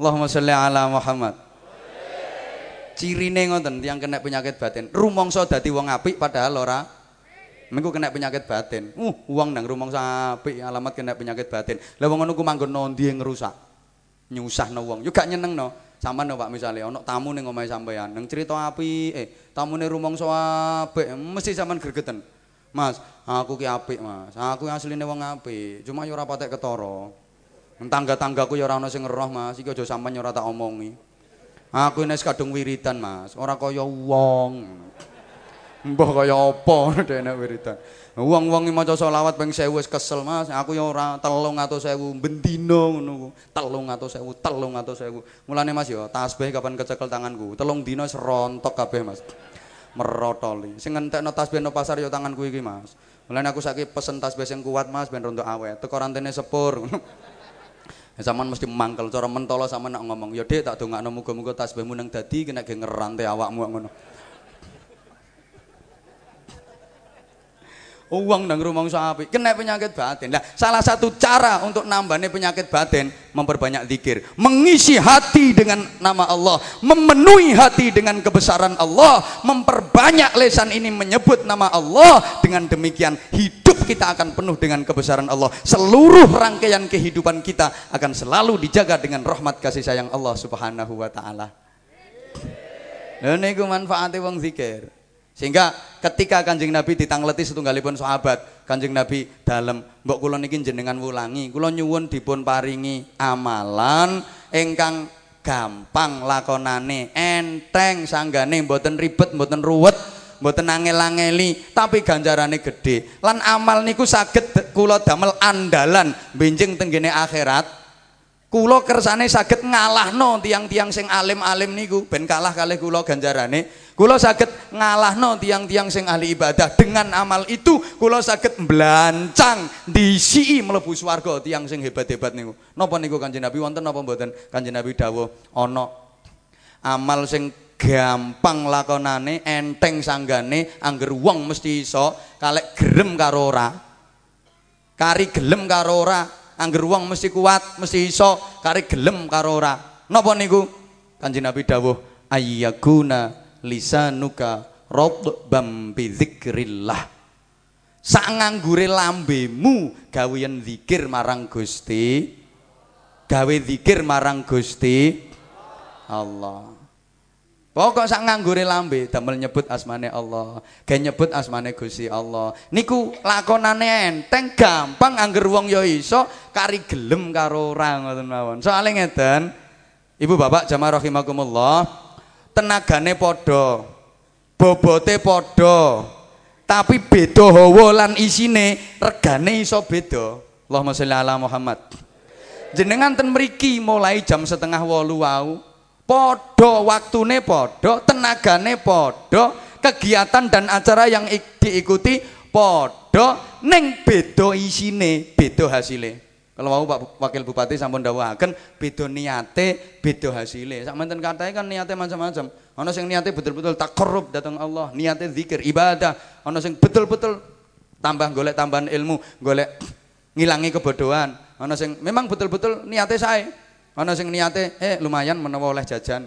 Allahumma sholli ala Muhammad. Cirine ngoten yang kena penyakit batin. Rumangsa dadi wong apik padahal ora Mengko kena penyakit batin. Uh, uang nang rumangsa apik alamat kena penyakit batin. Lah wong ngono ku manggon nondi ngerusak. Nyusahno wong. Yo gak nyenengno. Sampeyan no Pak misale ana tamu ning omahe sampean, nang cerita apik, eh tamune rumangsa apik, mesti sampean gregeten. Mas, aku ki apik, Mas. Aku asline wong apik, cuma yo ora patek ketara. Tangga-tanggaku yo ora ana sing ngeroh, Mas. Iki aja sampean yo ora tak omongi. Aku ini kadung wiridan, Mas. Ora kaya wong. Mbah kaya apa dene wiridan. Wong-wong maca selawat ping 1000 wis kesel, Mas. Aku ya ora 300.000 bendina ngono ku. 300.000, 300.000. Mulane Mas ya tasbih kapan kecekel tanganku. Telung dina wis rontok kabeh, Mas. Merotoli. Sing ngentekno tasbih no pasar ya tanganku iki, Mas. Mulane aku saiki pesen tasbih sing kuat, Mas, ben rontok awet. Teko rantene sepur. Sampean mesti mangkel cara mentolo sama nak ngomong, "Ya Dik, tak dongakno muga-muga tasbihmu nang dadi kena ge ngerante awakmu ngono." Uang nang rumangsa apik kena penyakit batin. Nah, salah satu cara untuk nambahnya penyakit batin memperbanyak zikir, mengisi hati dengan nama Allah, memenuhi hati dengan kebesaran Allah, memperbanyak lesan ini menyebut nama Allah. Dengan demikian hidup kita akan penuh dengan kebesaran Allah. Seluruh rangkaian kehidupan kita akan selalu dijaga dengan rahmat kasih sayang Allah Subhanahu wa taala. Lha niku manfaate wong zikir. Sehingga ketika Kanjeng Nabi ditangleti setunggalipun sahabat, Kanjeng Nabi dalam mbok kula niki jenengan wulangi, kula nyuwun dipun paringi amalan ingkang gampang lakonane, enteng sanggane, mboten ribet, mboten ruwet, mboten angel-angeli, tapi ganjarane gede. Lan amal niku saged kula damel andalan benjing tenggene akhirat. Kula kersane saged ngalahno tiang-tiang sing alim-alim niku ben kalah kalih kula ganjarane. Kula saged ngalahno tiang-tiang sing ahli ibadah dengan amal itu kula saged blancang disi mlebu swarga tiang sing hebat-hebat niku. Napa niku Kanjeng Nabi wonten napa mboten? Kanjeng Nabi dawuh ana amal sing gampang lakonane, enteng sanggane, angger wong mesti iso, kalek gerem karo ora. Kari gelem karo ora, angger wong mesti kuat, mesti iso, kari gelem karo ora. Napa niku? Kanjeng Nabi dawuh ayyakuna lisanuka radbam bi dzikrillah sak nganggure lambemu gawean zikir marang Gusti gawe zikir marang Gusti Allah Pokok sak nganggure lambe damel nyebut asmane Allah, gawe nyebut asmane Gusti Allah. Niku lakonane enteng, gampang angger wong ya iso kari gelem karo ora ngoten mawon. Soale ngeten, Ibu Bapak jamaah rahimakumullah, tenagane padha bobote padha tapi beda hawa lan isine regane iso beda Allahumma sholli ala Muhammad jenengan ten mriki mulai jam setengah wolu wau padha waktune padha tenagane padha kegiatan dan acara yang diikuti padha ning beda isine beda hasilnya kalau mau Pak Wakil Bupati sampun dawuhaken beda niate, beda hasile. Sakmenten katae kan niate macam-macam. Ana sing niate betul-betul takarrub datang Allah, niate zikir, ibadah. Ana sing betul-betul tambah golek tambahan ilmu, golek ngilangi kebodohan. Ana sing memang betul-betul niate sae. Ana sing niate eh lumayan menawa oleh jajan.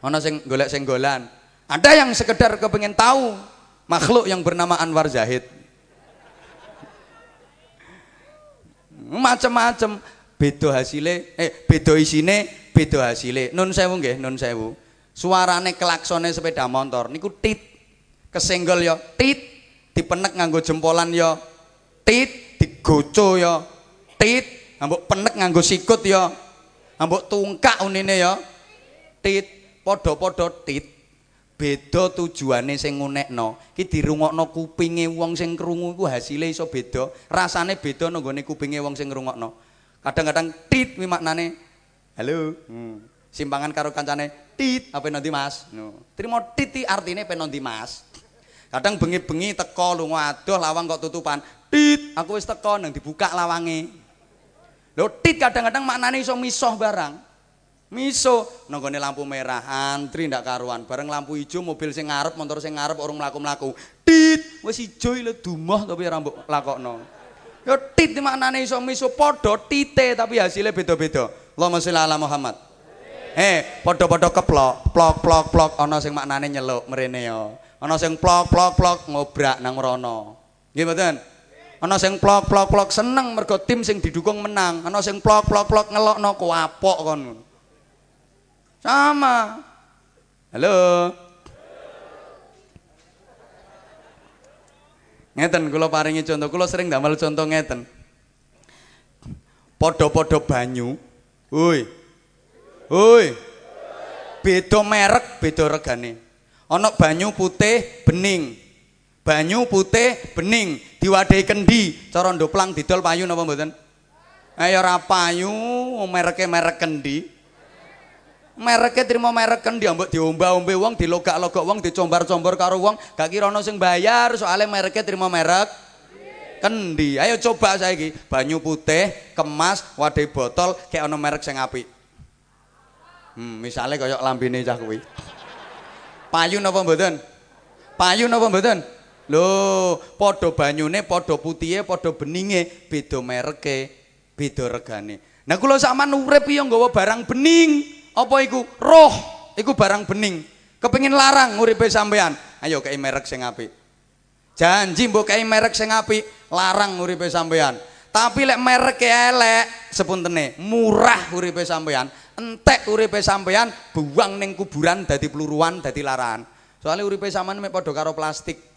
Ana sing golek senggolan. Ada yang sekedar kepengen tahu makhluk yang bernama Anwar Zahid. macam-macam beda hasile eh beda isine beda hasile nun sewu nggih nun sewu. Suarane klaksone sepeda motor. Niku tit. Kesenggol ya tit. Dipenek nganggo jempolan ya tit. Digoco ya tit ambok penek nganggo sikut ya. Ambok tungkak unine ya. Tit padha-padha tit. Beda tujuane sing ngunekno. Iki dirungokno kupinge wong sing krungu iku hasile iso beda. Rasane beda nang gone kupinge wong sing ngrungokno. Kadang-kadang tit kuwi maknane. Halo. Hmm. simpangan karo kancane tit apa nanti mas? No. terima titi artine penonti mas? Kadang bengi-bengi teko lunga adoh lawang kok tutupan. Tit aku wis teko nang dibuka lawange lho tit kadang-kadang maknane iso misoh barang Miso nonggone lampu merah, antri ndak karuan. Bareng lampu hijau mobil sing ngarep, motor sing ngarep orang mlaku-mlaku. Tit, wis ijo ile dumoh tapi ora mbok lakokno. Ya tit maknane iso miso padha tite tapi hasilnya beda-beda. Allahumma sholli ala Muhammad. Eh, padha-padha keplok, plok plok plok ana sing maknane nyeluk mrene ya. Ana sing plok plok plok ngobrak nang mrono. Nggih mboten? Ana sing plok plok plok seneng mergo tim sing didukung menang. Ana sing plok plok plok ngelokno kuapok kon. Sama. Halo. Ngeten kula paringi contoh, kula sering damel contoh ngeten. Podo-podo banyu. Woi. Woi. Beda merek, beda regane. Ana banyu putih bening. Banyu putih bening diwadahi kendi, cara ndoplang didol payu napa mboten? Ayo ora payu, mereke merek kendi. mereknya terima merek kan diambek diomba-ombe wong dilogak-logok wong dicombar-combar karo wong gak kira ono sing bayar soalnya mereknya terima merek kendi. Ayo coba saya saiki banyu putih kemas wadah botol kayak ono merek sing apik. Hmm, misalnya kayak lambene cah kuwi. Payu napa mboten? Payu napa mboten lho padha banyune padha putihe padha beninge beda mereke beda regane. Nah kula sampean urip ya nggawa barang bening. Apa iku? Roh iku barang bening. Kepengin larang nguripe sampean ayo kei merek sing apik. Janji mbok kei merek sing apik larang nguripe sampean tapi lek merek elek sepuntene murah uripe sampean entek uripe sampean buang ning kuburan dadi peluruan dadi larangan soalnya uripe sampean mek padha karo plastik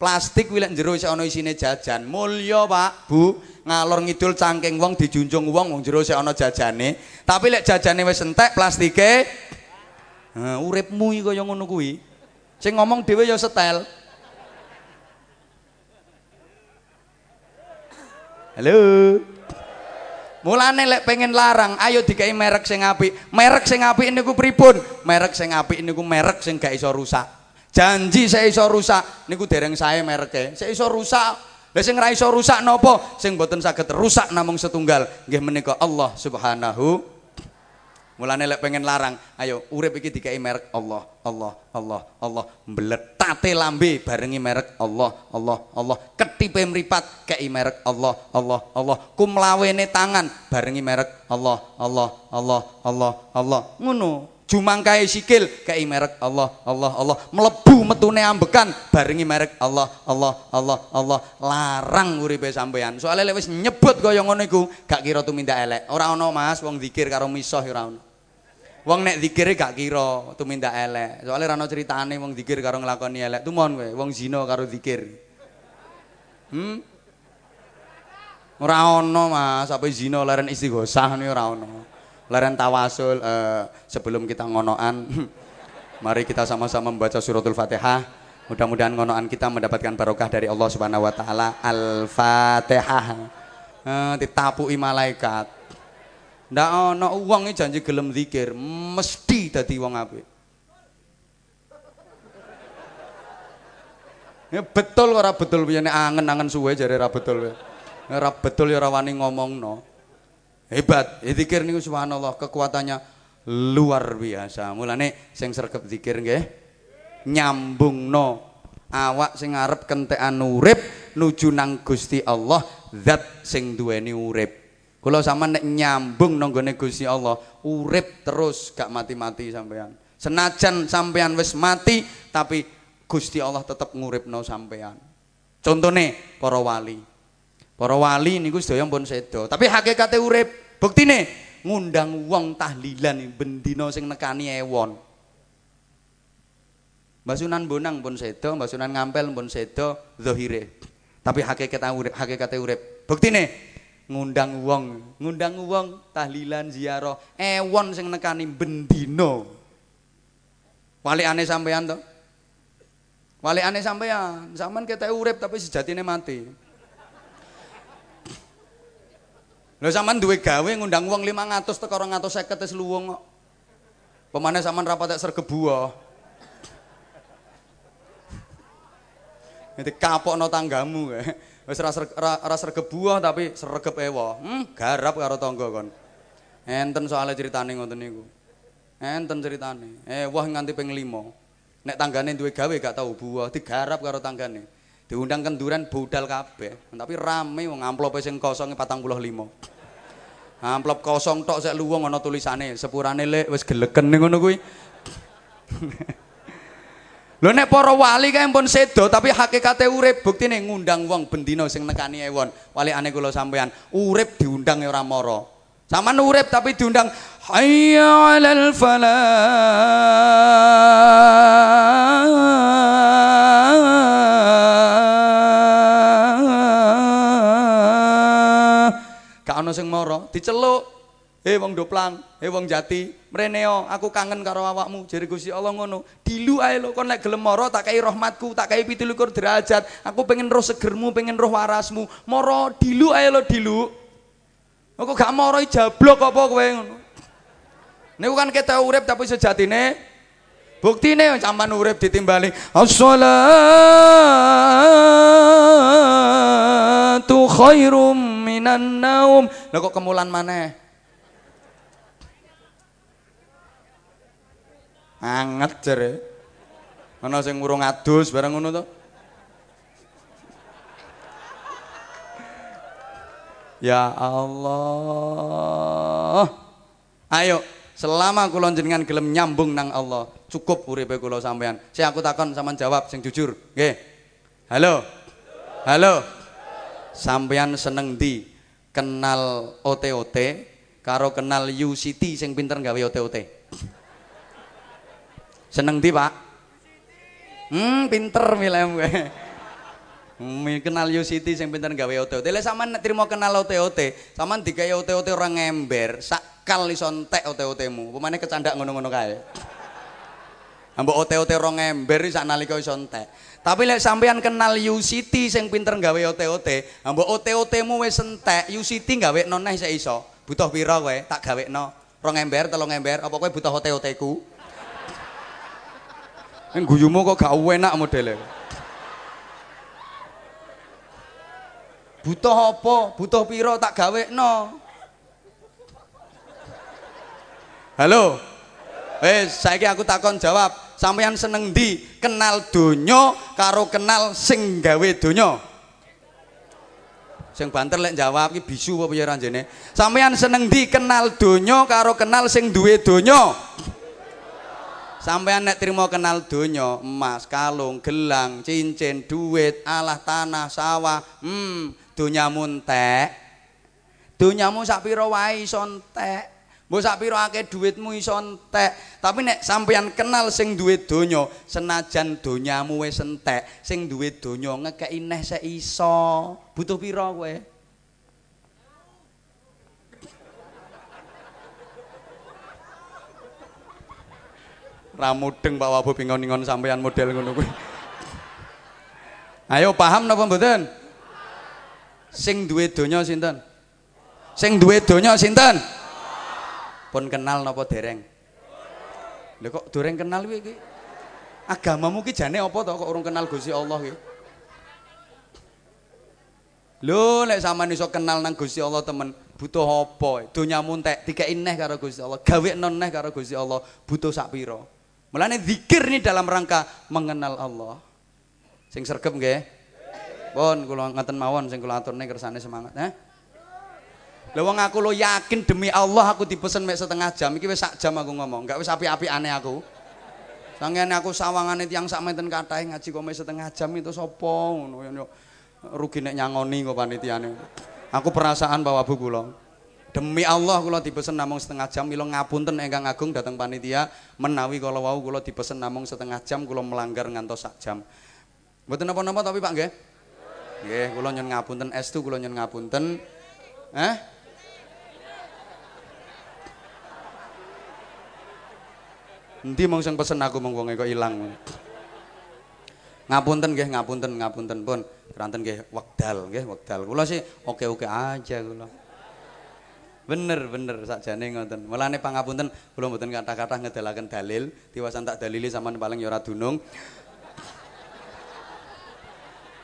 plastik wilek jero isih ana isine jajan mulya Pak Bu ngalor ngidul cangking wong dijunjung wong wong jero isih ana jajane tapi lek jajane wis entek plastike nah, uripmu iki kaya ngono kuwi sing ngomong dhewe ya setel halo Mulane lek pengen larang, ayo dikai merek sing apik. Merek sing apik niku pripun? Merek sing apik niku merek sing gak iso rusak. Janji saya iso rusak niku dereng saya mereke. Saya iso rusak. Lah sing iso rusak napa? Sing boten saged rusak namung setunggal. Nggih menika Allah Subhanahu Mulane lek pengen larang, ayo urip iki dikai merek Allah, Allah, Allah, Allah. Mbletate lambe barengi merek Allah, Allah, Allah. Ketipe mripat kei merek Allah, Allah, Allah. Kumlawene tangan barengi merek Allah, Allah, Allah, Allah, Allah. Ngono. Jumangkae sikil kei merek Allah Allah Allah. Melebu metune ambekan barengi merek Allah Allah Allah Allah. Larang uripe sampean soalnya lek wis nyebut kaya ngono iku gak kira tumindak elek. Ora ana Mas wong zikir karo misoh ora ono. Wong nek zikire gak kira tumindak elek. Soalnya ora ana critane wong zikir karo nglakoni elek. Tumon kowe wong zina karo zikir. Hmm? Ora ana Mas apa zina leren istighosah niku ora ana leren tawasul uh, sebelum kita ngonoan mari kita sama-sama membaca suratul fatihah. Mudah-mudahan ngonoan kita mendapatkan barokah dari Allah subhanahu wa ta'ala. Al-fatihah. Uh, ditapui malaikat. Ndak uang janji gelem zikir mesti dadi wong apik. Ya betul ora betul piye nek angen-angen suwe jare ora betul. Ora betul ya ora wani ngomongno. Hebat. Zikir niku subhanallah kekuatannya luar biasa. Mulane sing sregep zikir nggih nyambungno awak sing arep kentekan urip nuju nang Gusti Allah zat sing duweni urip. Kula sama nek nyambung nang gone Gusti Allah, urip terus gak mati-mati sampean. Senajan sampean wis mati tapi Gusti Allah tetep nguripno sampean. Contone para wali. Para wali niku sedaya pun sedo, tapi hakikate urip Buktine ngundang wong tahlilan bendina sing nekani ewon. Mbah Sunan Bonang pun sedo, Mbah Sunan Ngampel pun sedo zahire. Tapi hakikat urip, hakikate urip. Buktine ngundang wong, ngundang wong tahlilan ziarah ewon sing nekani bendina. Walikane sampean to. Walikane sampean, sampean kete urip tapi sejatine mati. Lho sampean duwe gawe ngundang wong 500 teko 250 wis luwung kok. Pemane sampean ra patek sergebu wae. Nanti kapokno tanggamu Wis ra ra sergebu tapi sregep ewa. Hmm, garap karo tangga kon. Enten soalnya ceritane ngoten niku. Enten ceritane. Eh wah nganti ping 5. Nek tanggane duwe gawe gak tau buah digarap karo tanggane. Diundang kenduran budal kabeh. Tapi rame wong amplope sing kosong 45 amplop kosong tok sik luwung ana tulisane sepurane lek wis geleken ngono kuwi. Lho nek para wali kae pun sedo tapi hakikate urip. Buktine ngundang wong bendina sing nekani ewon. Walikane kula sampean urip diundang ora mara. Saman urip tapi diundang hayya 'alal falah ana sing mara, diceluk. Hei wong Doplang, hei wong Jati, mreneo, aku kangen karo awakmu. Jare Gusti Allah ngono. Dilu ae lho kon nek gelem mara tak kei rahmatku, tak kei 17 derajat. Aku pengen roh segermu, pengen roh warasmu. Mara dilu ae lho dilu. Aku gak mara jablok apa kowe ngono. Niku kan kita urip tapi sejatine buktine sampean urip ditimbali as-salatu khairum minan naum. Lah kok kemulan maneh? Anget jere. Ana sing urung adus bareng ngono to. Ya Allah. Ayo, selama kula jenengan gelem nyambung nang Allah, cukup uripe kula sampean. Saya aku takon sampean jawab sing jujur. Nggih. Halo. Halo. Sampean seneng di kenal OTOT karo kenal UCT sing pinter gawe OTOT. Seneng di Pak? Hmm, pinter milem gue. Hmm, kenal UCT sing pinter gawe OTOT. Lek sampean nek trimo kenal OTOT, sampean digawe OTOT ora ngember, sakal iso entek OTOT-mu. Pemane kecandak ngono-ngono kae. Ambok OTOT ora ngember sak nalika iso entek. Tapi lek sampean kenal UCT sing pinter gawe OT-OT, mbok OT-OT-mu wis entek, UCT gawe noneh sik iso. Butuh pira kowe? Tak gawekno. Rong ember, telung ember, apa kowe butuh OT-OT-ku? Ning guyumu kok gak enak modele. Butuh apa? Butuh pira tak gawekno. Halo. Eh, saiki aku takon jawab sampeyan seneng di kenal donya karo kenal sing gawe donya. Sing banter lek jawab iki bisu apa ya ranjene sampeyan seneng di kenal donya karo kenal sing duwe donya. Sampeyan nek trimo kenal donya emas kalung gelang cincin duit alah tanah sawah hmm donyamu entek. Donyamu sak pira wae iso entek Mbok sak pira akeh dhuwitmu iso entek, tapi nek sampeyan kenal sing duwe donya, senajan donyamu wis entek, sing duwe donya ngekeki neh sik iso. Butuh pira kowe? Ra mudeng Pak Wabu bingon-ingon sampeyan model ngono kuwi. Ayo paham napa mboten? Sing duwe donya sinten? Sing duwe donya sinten? Pun kenal napa dereng? Lho kok dereng kenal kuwi iki? Agamamu ki jane apa to kok urung kenal Gusti Allah ki lho nek sampean iso kenal nang Gusti Allah temen butuh apa? Donyamu entek dikeki neh karo Gusti Allah gawe neh karo Gusti Allah butuh sak pira? Mulane zikir ini dalam rangka mengenal Allah. Sing sregep nggih. Pun kula ngaten mawon sing kula aturne kersane semangat eh Lah wong aku lo yakin demi Allah aku dipesen mek setengah jam iki wis sak jam aku ngomong, enggak wis api-apikane aku. Sangene aku sawangane tiyang sak menten kathah ngaji kok mek setengah jam itu sapa ngono rugi nek nyangoni kok panitiane. Aku perasaan bawa bu kula. Demi Allah kula dipesen namung setengah jam mila ngapunten ingkang agung dateng panitia menawi kala wau kula dipesen namung setengah jam kula melanggar ngantos sak jam. Mboten napa-napa tapi Pak nggih. Nggih, kula nyun ngapunten estu kula nyun ngapunten. Eh? Endi mong sing pesen aku mong wonge kok ilang. Ngapunten nggih, ngapunten, ngapunten pun. Keranten nggih wekdal nggih, wekdal. Kula sih oke-oke aja kula. Bener bener sakjane ngoten. Mulane pangapunten kula mboten kata-kata ngedalaken dalil, tiwasan tak dalili sampean paling ya ora dunung.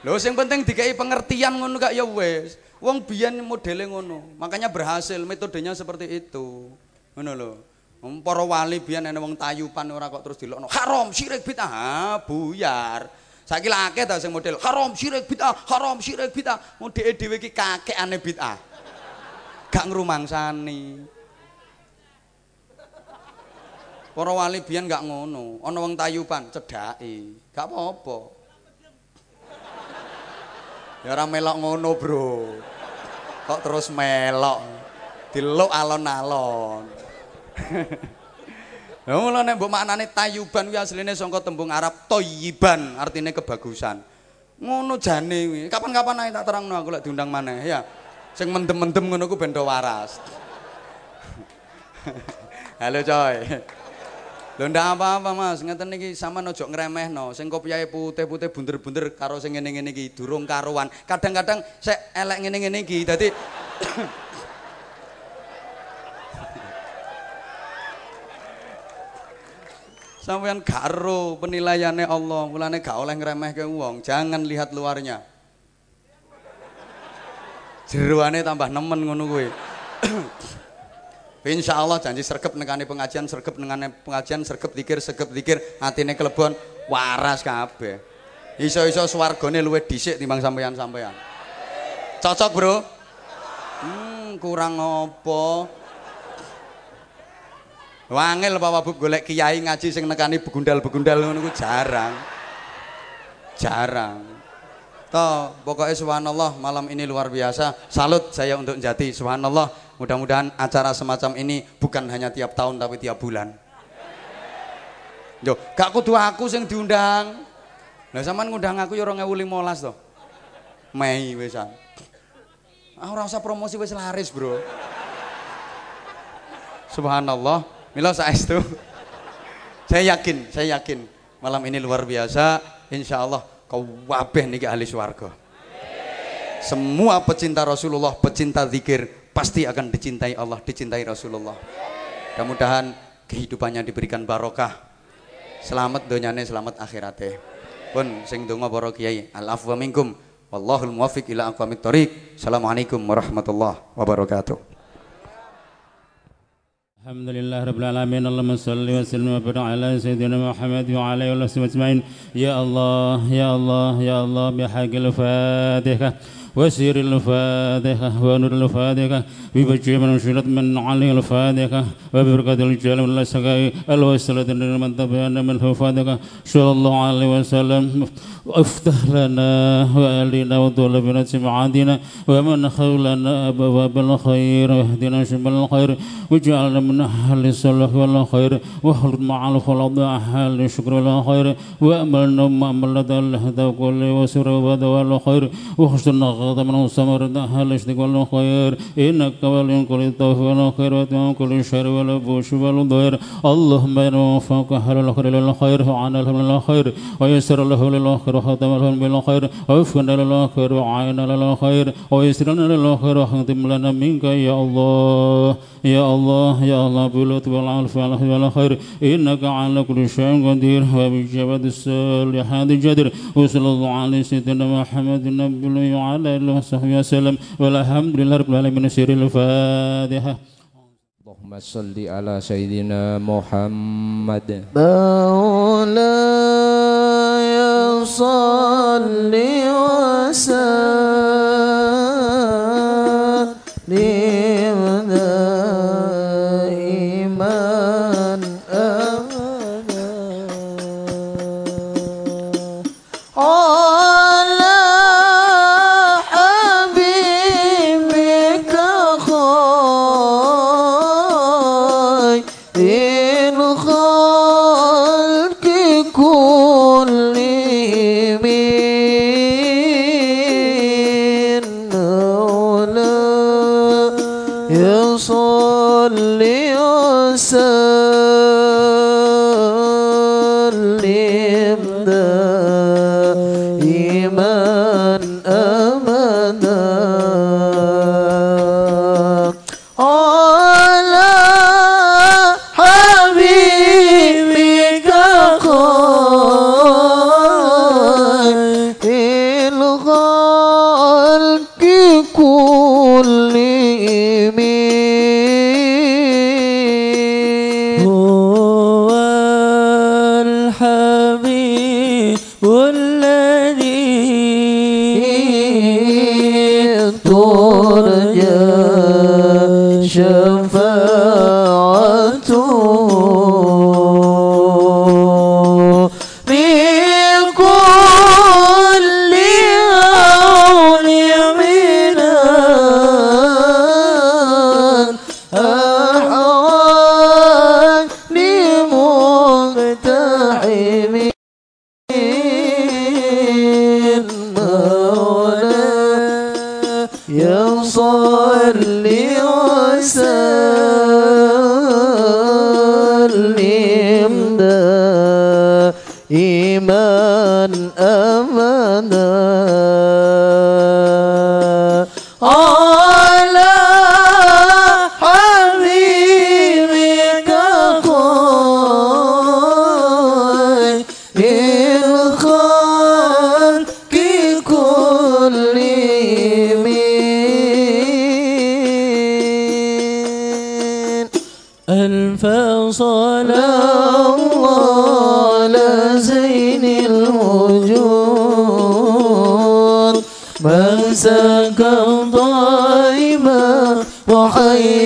Lho sing penting dikai pengertian ngono kak ya wis. Wong biyen modele ngono, makanya berhasil metodenya seperti itu. Ngono lho. Para wali biyen ana wong tayupan ora kok terus dilokno haram syirik bid'ah. Buyar. Saiki akeh ta sing model haram syirik bid'ah, haram syirik bid'ah. Modele dhewe iki kakekane bid'ah. gak ngrumangsani. Para wali biyen gak ngono, ana wong tayuban cedhaki, gak apa-apa. Ya ora melok ngono, Bro. Kok terus melok. Diluk alon-alon. Lah mulane mbok maknane tayuban kuwi asline saka tembung Arab toyiban, artine kebagusan. Ngono jane kuwi. Kapan-kapan ae tak terangno aku lek diundang maneh ya. sing mendem-mendem ngono ku bendo waras. Halo coy. Lho ndak apa-apa Mas, ngeten iki sampean aja ngremehno. Sing kopiahe putih-putih bunder-bunder karo sing ngene-ngene iki durung karuan. Kadang-kadang sek elek ngene-ngene iki dadi Sampeyan gak ero penilaiannya Allah, mulane gak oleh ngremehke wong. Jangan lihat luarnya. jeruane tambah nemen ngono kuwi Insya Allah janji sergep nekani pengajian, sergep nekani pengajian, sergep dikir, sergep dikir, hatine kelebon waras kabeh. Iso-iso swargane luwih dhisik timbang sampeyan-sampeyan. Cocok, Bro? Hmm, kurang apa? Wangil Pak Wabub golek kiai ngaji sing nekani begundal-begundal ngono ku jarang. Jarang. Toh, pokoknya subhanallah malam ini luar biasa. Salut saya untuk Jati. Subhanallah. Mudah-mudahan acara semacam ini bukan hanya tiap tahun tapi tiap bulan. Yo, gak kudu aku sing diundang. Lah sampean ngundang aku ya 2015 to. Mei wisan. Ah ora usah promosi wis laris, Bro. Subhanallah. Mila saestu. saya yakin, saya yakin malam ini luar biasa. Insya Allah kabeh niki ahli swarga. Semua pecinta Rasulullah, pecinta zikir pasti akan dicintai Allah, dicintai Rasulullah. Mudah-mudahan kehidupannya diberikan barokah. Selamat donyane, selamat akhiratnya. Pun sing donga para kiai, al afwa minkum. Wallahul ila aqwamit thoriq. Assalamualaikum warahmatullahi wabarakatuh. الحمد لله رب العالمين اللهم صل وسلم وبارك على سيدنا محمد وعلى اله وصحبه اجمعين يا الله يا الله يا الله بحق الفاتحه وسير الفاتحة ونور الفاتحة بوجه من شرط من علي الفاتحة وبركة الجلال من السقاء الوسلة من تبعنا من الفاتحة صلى الله عليه وسلم افتح لنا وألنا وطول بنا سمعاتنا ومن خولنا أبواب الخير واهدنا شمال الخير واجعلنا من أهل الصلاح والخير واخلط مع الخلط أهل الشكر والخير وأملنا مأمل لدى الهدى كل وسر والخير وخشنا غضب من السمر أهل الشرك والخير إنك ولي كل الطوف والخير وتمام كل الشر والبوش والضير اللهم بين وفاق أهل الخير للخير وعن لهم للخير ويسر له للخير وختم لهم بالخير ووفقنا للخير وعين للخير ويسر لنا للخير وختم لنا منك يا الله يا الله يا الله باللطف والعفو والخير إنك على كل شيء قدير. وبجبد الصالحات جدير وصلى الله على سيدنا محمد النبي وعلى آله وصحبه وسلم. والحمد لله رب العالمين. سير الفاتحة. اللهم صل على سيدنا محمد. مولاي صل وسلم. ہے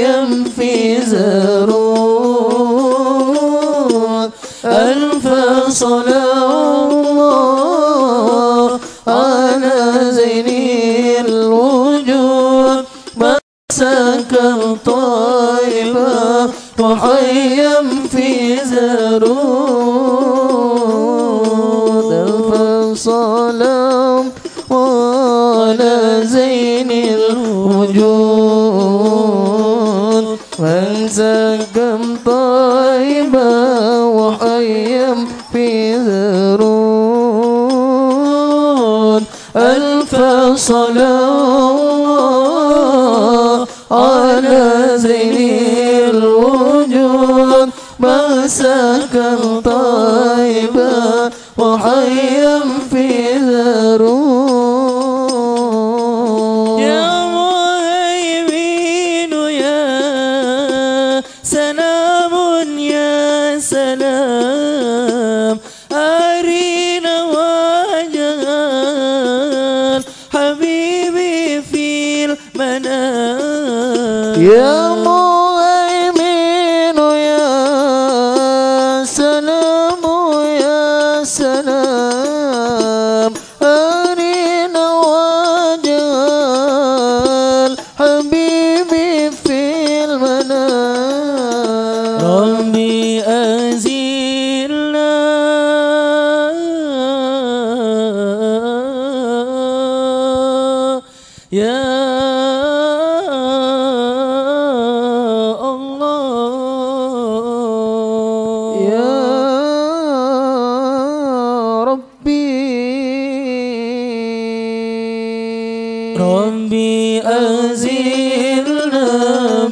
ربي أنزلنا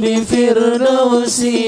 بفردوسي